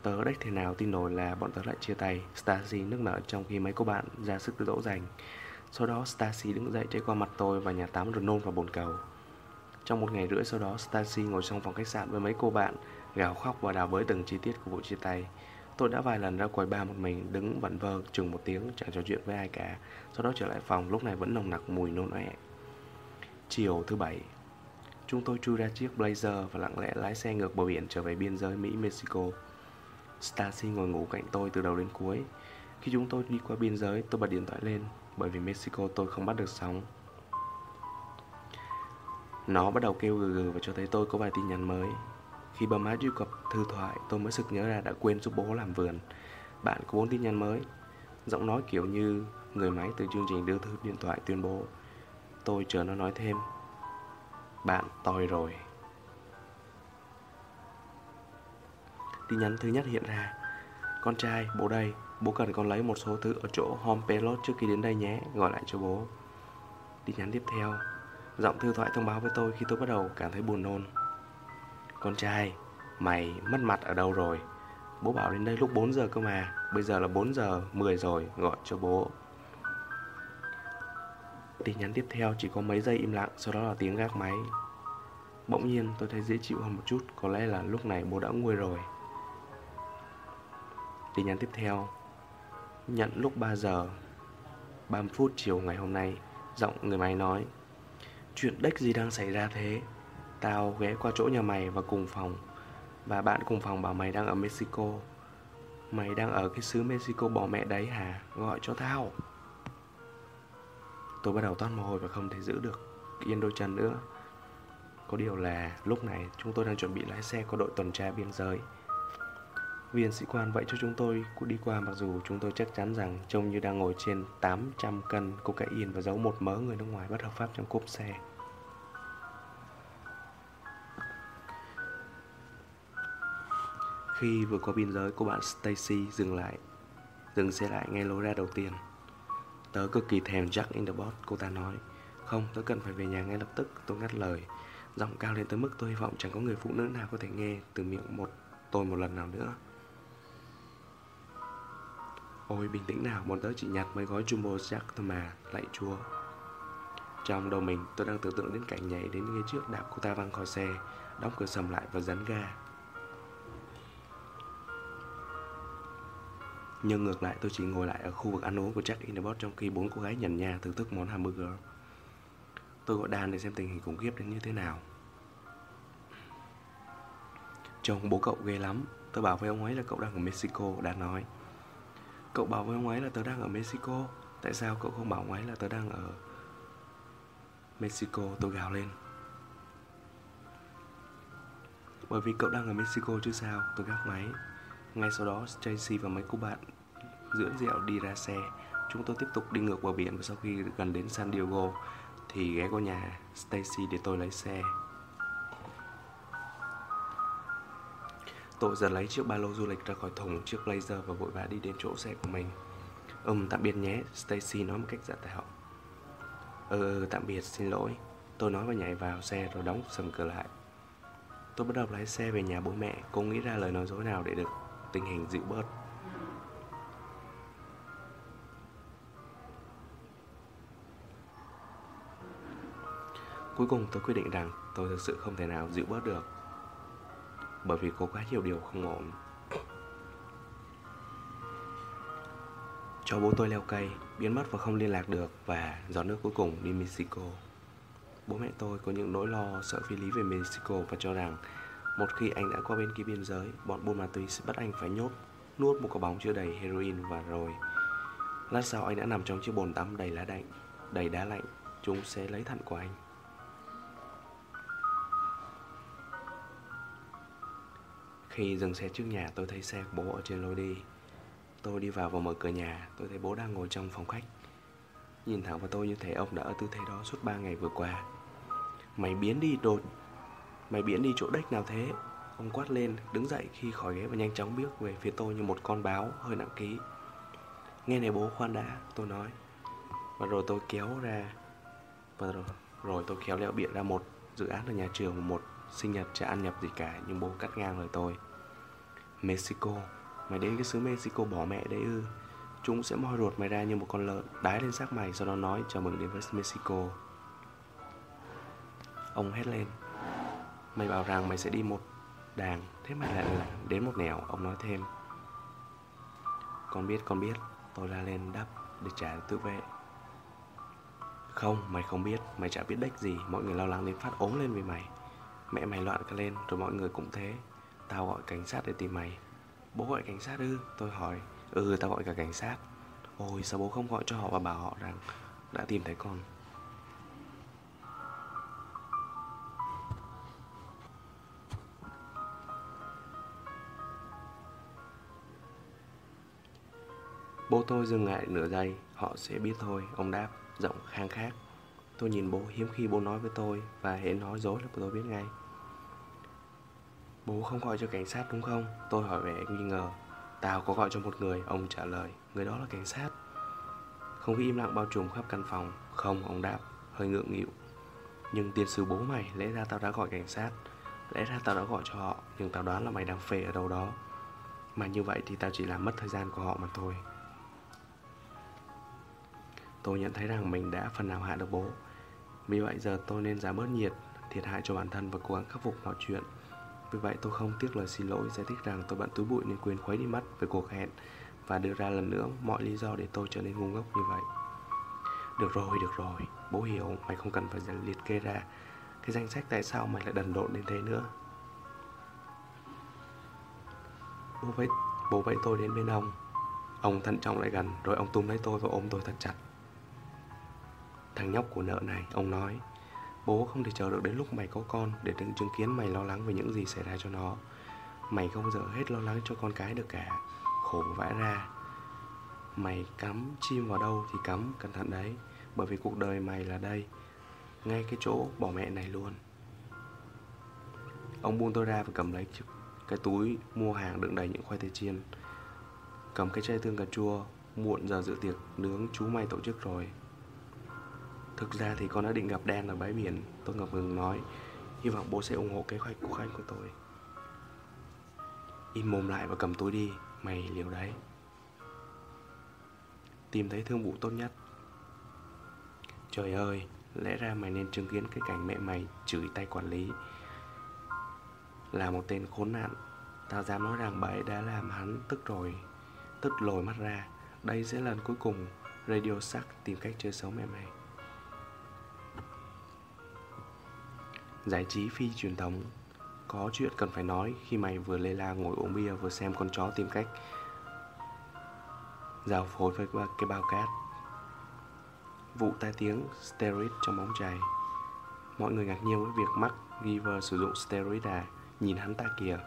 Tớ đách thế nào tin nổi là bọn tớ lại chia tay. Stacy nước nở trong khi mấy cô bạn ra sức dỗ dành. Sau đó Stacy đứng dậy chạy qua mặt tôi và nhà tắm rồi nôn vào bồn cầu. Trong một ngày rưỡi sau đó, Stacy ngồi trong phòng khách sạn với mấy cô bạn, Gào khóc và đào bới từng chi tiết của vụ chia tay. Tôi đã vài lần ra quầy ba một mình, Đứng vẩn vơ chừng một tiếng chẳng trò chuyện với ai cả. Sau đó trở lại phòng, lúc này vẫn nồng nặc, mùi nôn ọe. Chiều thứ bảy Chúng tôi chui ra chiếc Blazer và lặng lẽ lái xe ngược bờ biển trở về biên giới Mỹ-Mexico. Stacy ngồi ngủ cạnh tôi từ đầu đến cuối. Khi chúng tôi đi qua biên giới, tôi bật điện thoại lên bởi vì Mexico tôi không bắt được sóng. Nó bắt đầu kêu gừ gừ và cho thấy tôi có vài tin nhắn mới. Khi bấm máy truy cập thư thoại, tôi mới sực nhớ ra đã quên giúp bố làm vườn. Bạn có bốn tin nhắn mới. Giọng nói kiểu như người máy từ chương trình đưa thư điện thoại tuyên bố. Tôi chờ nó nói thêm bạn tôi rồi. Tin nhắn thứ nhất hiện ra. Con trai, bố đây Bố cần con lấy một số thứ ở chỗ home pelot trước khi đến đây nhé Gọi lại cho bố. Tin nhắn tiếp theo. Giọng thư thoại thông báo với tôi khi tôi bắt đầu cảm thấy buồn nôn. Con trai, mày mất mặt ở đâu rồi? Bố bảo đến đây lúc 4 giờ cơ mà Bây giờ là 4 giờ 10 rồi Gọi cho bố. Tin nhắn tiếp theo chỉ có mấy giây im lặng, Sau đó là tiếng gác máy. Bỗng nhiên, tôi thấy dễ chịu hơn một chút, Có lẽ là lúc này bố đã nguôi rồi. Tin nhắn tiếp theo. Nhận lúc 3 giờ 30 phút chiều ngày hôm nay, Giọng người máy nói. Chuyện đếch gì đang xảy ra thế? Tao ghé qua chỗ nhà mày và cùng phòng, Và bạn cùng phòng bảo mày đang ở Mexico. Mày đang ở cái xứ Mexico bỏ mẹ đấy hả? Gọi cho tao. Tôi bắt đầu toát mồ hôi và không thể giữ được yên đôi chân nữa Có điều là lúc này chúng tôi đang chuẩn bị lái xe qua đội tuần tra biên giới Viên sĩ quan vậy cho chúng tôi cũng đi qua mặc dù chúng tôi chắc chắn rằng trông như đang ngồi trên 800 cân cocaine và giấu một mớ người nước ngoài bất hợp pháp trong cốp xe. Khi vừa qua biên giới, cô bạn Stacy dừng lại, dừng xe lại ngay lối ra đầu tiên. Tớ cực kỳ thèm Jack in the Box, cô ta nói. Không, tớ cần phải về nhà ngay lập tức, tôi ngắt lời. Giọng cao lên tới mức tôi hy vọng chẳng có người phụ nữ nào có thể nghe từ miệng một tôi một lần nào nữa. Ôi bình tĩnh nào, bọn tớ chỉ nhặt mấy gói Jumbo Jack thôi mà, lạy chúa. Trong đầu mình, tôi đang tưởng tượng đến cảnh nhảy đến ngay trước đạp cô ta văng khỏi xe, đóng cửa sầm lại và dấn ga. Nhưng ngược lại tôi chỉ ngồi lại ở khu vực ăn uống của Jack in the Box trong khi bốn cô gái nhần nha thưởng thức món hamburger. Tôi gọi Dan để xem tình hình khủng khiếp đến như thế nào. Trông bố cậu ghê lắm, tôi bảo với ông ấy là cậu đang ở Mexico, Dan nói. Cậu bảo với ông ấy là tớ đang ở Mexico, tại sao cậu không bảo ông ấy là tớ đang ở Mexico, tôi gào lên. Bởi vì cậu đang ở Mexico chứ sao Tôi gác máy ngay sau đó Stacy và mấy cô bạn Dưỡng dẹo đi ra xe Chúng tôi tiếp tục đi ngược bờ biển Và sau khi gần đến San Diego Thì ghé qua nhà Stacy để tôi lấy xe Tôi giật lấy chiếc ba lô du lịch ra khỏi thùng chiếc blazer và vội vã đi đến chỗ xe của mình. Ừm, tạm biệt nhé, Stacy nói một cách giả tạo. Ừ, ừ, tạm biệt, xin lỗi. Tôi nói và nhảy vào xe rồi đóng sầm cửa lại. Tôi bắt đầu lái xe về nhà bố mẹ, Cô nghĩ ra lời nói dối nào để được tình hình dịu bớt. Cuối cùng tôi quyết định rằng tôi thực sự không thể nào dịu bớt được bởi vì có quá nhiều điều không ổn. Cho bố tôi leo cây, biến mất và không liên lạc được và giọt nước cuối cùng đi Mexico. Bố mẹ tôi có những nỗi lo sợ phi lý về Mexico và cho rằng một khi anh đã qua bên kia biên giới, bọn buôn ma túy sẽ bắt anh phải nhốt, nuốt một quả bóng chứa đầy heroin và rồi. Lát sau anh đã nằm trong chiếc bồn tắm đầy lá đạnh, đầy đá lạnh, chúng sẽ lấy thận của anh. Khi dừng xe trước nhà tôi thấy xe của bố ở trên lối đi Tôi đi vào và mở cửa nhà Tôi thấy bố đang ngồi trong phòng khách Nhìn thẳng vào tôi như thể ông đã ở tư thế đó suốt 3 ngày vừa qua Mày biến đi đột Mày biến đi chỗ đếch nào thế? Ông quát lên đứng dậy khi khỏi ghế và nhanh chóng bước về phía tôi như một con báo hơi nặng ký. Nghe này bố khoan đã tôi nói. Và rồi tôi kéo ra Và rồi, rồi tôi kéo leo biện ra một dự án ở nhà trường một sinh nhật chả ăn nhập gì cả nhưng bố cắt ngang lời tôi. Mexico Mày đến cái xứ Mexico bỏ mẹ đấy ư. Chúng sẽ moi ruột mày ra như một con lợn Đái lên xác mày sau đó nói chào mừng đến với Mexico. Ông hét lên. Mày bảo rằng mày sẽ đi một đàng, Thế mày lại là đến một nẻo. Ông nói thêm. Con biết con biết. Tôi la lên đắp để trả tự vệ. Không, mày không biết. Mày chả biết đếch gì. Mọi người lo lắng đến phát ốm lên vì mày. Mẹ mày loạn cả lên, rồi mọi người cũng thế. Tao gọi cảnh sát để tìm mày. Bố gọi cảnh sát ư? Tôi hỏi. Ừ tao gọi cả cảnh sát. Ôi, sao bố không gọi cho họ và bảo họ rằng Đã tìm thấy con? Bố tôi dừng lại nửa giây Họ sẽ biết thôi Ông đáp Giọng khang khác Tôi nhìn bố hiếm khi bố nói với tôi Và hễ nói dối là tôi biết ngay. Bố không gọi cho cảnh sát đúng không? Tôi hỏi vẻ nghi ngờ. Tao có gọi cho một người, ông trả lời. Người đó là cảnh sát. Không khí im lặng bao trùm khắp căn phòng. Không, ông đáp, hơi ngượng nghịu. Nhưng tiền sư bố mày, lẽ ra tao đã gọi cảnh sát. Lẽ ra tao đã gọi cho họ Nhưng tao đoán là mày đang phê ở đâu đó. Mà như vậy thì tao chỉ làm mất thời gian của họ mà thôi. Tôi nhận thấy rằng mình đã phần nào hại được bố Vì vậy giờ tôi nên giảm bớt nhiệt Thiệt hại cho bản thân và cố gắng khắc phục mọi chuyện vì vậy tôi không tiếc lời xin lỗi giải thích rằng tôi bận túi bụi nên quên khuấy đi mất về cuộc hẹn và đưa ra lần nữa mọi lý do để tôi trở nên ngu ngốc như vậy. Được rồi, được rồi, bố hiểu mày không cần phải liệt kê ra cái danh sách tại sao mày lại đần độn đến thế nữa. Bố vẫy, bố vẫy tôi đến bên ông. Ông thận trọng lại gần rồi ông túm lấy tôi và ôm tôi thật chặt. Thằng nhóc của nợ này, ông nói Bố không thể chờ được đến lúc mày có con Để đứng chứng kiến mày lo lắng về những gì xảy ra cho nó. Mày không bao giờ hết lo lắng cho con cái được cả. Khổ vãi ra. Mày cắm chim vào đâu thì cắm Cẩn thận đấy Bởi vì cuộc đời mày là đây Ngay cái chỗ bỏ mẹ này luôn. Ông buông tôi ra và cầm lấy cái túi mua hàng đựng đầy những khoai tây chiên. Cầm cái chai tương cà chua Muộn giờ dự tiệc nướng chú mày tổ chức rồi. Thực ra thì con đã định gặp đen ở bãi biển. Tôi ngập ngừng nói, Hy vọng bố sẽ ủng hộ kế hoạch của khanh của tôi. Im mồm lại và cầm túi đi. Mày liều đấy. Tìm thấy thương vụ tốt nhất. Trời ơi, Lẽ ra mày nên chứng kiến cái cảnh mẹ mày Chửi tay quản lý. Là một tên khốn nạn. Tao dám nói rằng bà ấy đã làm hắn tức rồi, Tức lồi mắt ra. Đây sẽ là lần cuối cùng Radio sắc tìm cách chơi xấu mẹ mày. Giải trí phi truyền thống. Có chuyện cần phải nói khi mày vừa lê la ngồi uống bia vừa xem con chó tìm cách Giao phối với cái bao cát. Vụ tai tiếng steroid trong bóng chày. Mọi người ngạc nhiên với việc Mark Giver sử dụng steroid à? Nhìn hắn ta kìa.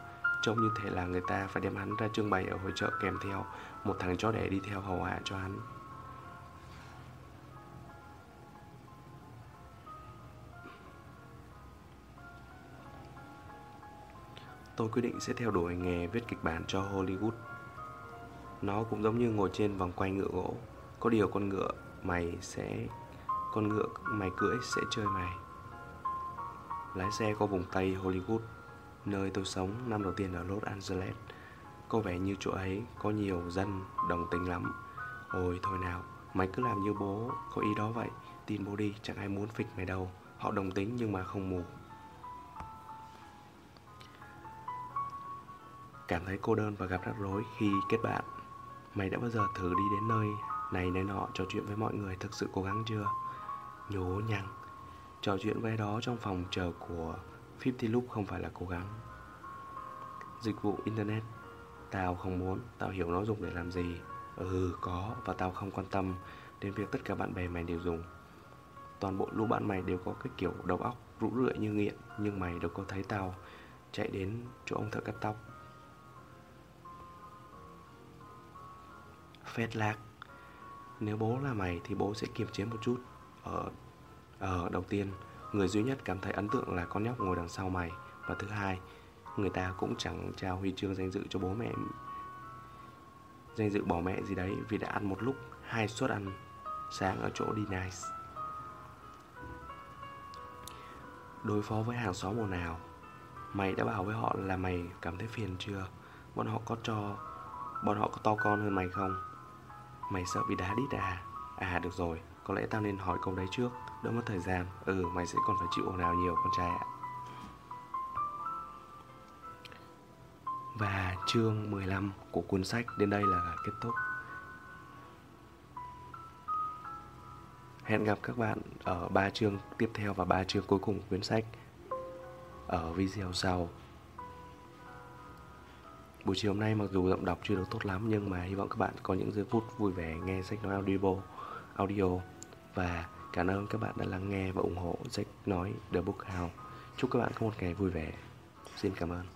Trông như thể là người ta phải đem hắn ra trưng bày ở hội chợ kèm theo Một thằng chó đẻ đi theo hầu hạ cho hắn. Tôi quyết định sẽ theo đuổi nghề viết kịch bản cho Hollywood. Nó cũng giống như ngồi trên vòng quay ngựa gỗ. Có điều con ngựa mày sẽ Con ngựa mày cưỡi sẽ chơi mày. Lái xe qua vùng Tây Hollywood Nơi tôi sống năm đầu tiên ở Los Angeles. Có vẻ như chỗ ấy có nhiều dân đồng tình lắm. Ôi thôi nào, mày cứ làm như bố Có ý đó vậy, tin bố đi, chẳng ai muốn phịch mày đâu. Họ đồng tính nhưng mà không mù. Cảm thấy cô đơn và gặp rắc rối khi kết bạn. Mày đã bao giờ thử đi đến nơi này nơi nọ trò chuyện với mọi người thực sự cố gắng chưa? Nhố nhăng. Trò chuyện với đó trong phòng chờ của 50 Loop không phải là cố gắng. Dịch vụ Internet. Tao không muốn, tao hiểu nó dùng để làm gì. Ừ, có, và tao không quan tâm đến việc tất cả bạn bè mày đều dùng. Toàn bộ lũ bạn mày đều có cái kiểu đầu óc rũ rượi như nghiện Nhưng mày đâu có thấy tao chạy đến chỗ ông thợ cắt tóc. Phết lạc Nếu bố là mày thì bố sẽ kiềm chế một chút. Ở, ở đầu tiên Người duy nhất cảm thấy ấn tượng là con nhóc ngồi đằng sau mày. Và thứ hai Người ta cũng chẳng trao huy chương danh dự cho bố mẹ. Danh dự bỏ mẹ gì đấy Vì đã ăn một lúc hai suất ăn sáng ở chỗ đi nice Đối phó với hàng xóm mùa nào Mày đã bảo với họ là mày cảm thấy phiền chưa? Bọn họ có cho Bọn họ có to con hơn mày không? Mày sợ bị đá đít à? À được rồi. Có lẽ tao nên hỏi câu đấy trước. Đỡ mất thời gian. Ừ mày sẽ còn phải chịu ồn ào nhiều, con trai ạ. Và chương 15 của cuốn sách đến đây là kết thúc. Hẹn gặp các bạn ở ba chương tiếp theo và ba chương cuối cùng của cuốn sách ở video sau. Buổi chiều hôm nay mặc dù giọng đọc chưa được tốt lắm nhưng mà hy vọng các bạn có những giây phút vui vẻ nghe sách nói audio, audio và cảm ơn các bạn đã lắng nghe và ủng hộ sách nói The Book House. Chúc các bạn có một ngày vui vẻ. Xin cảm ơn.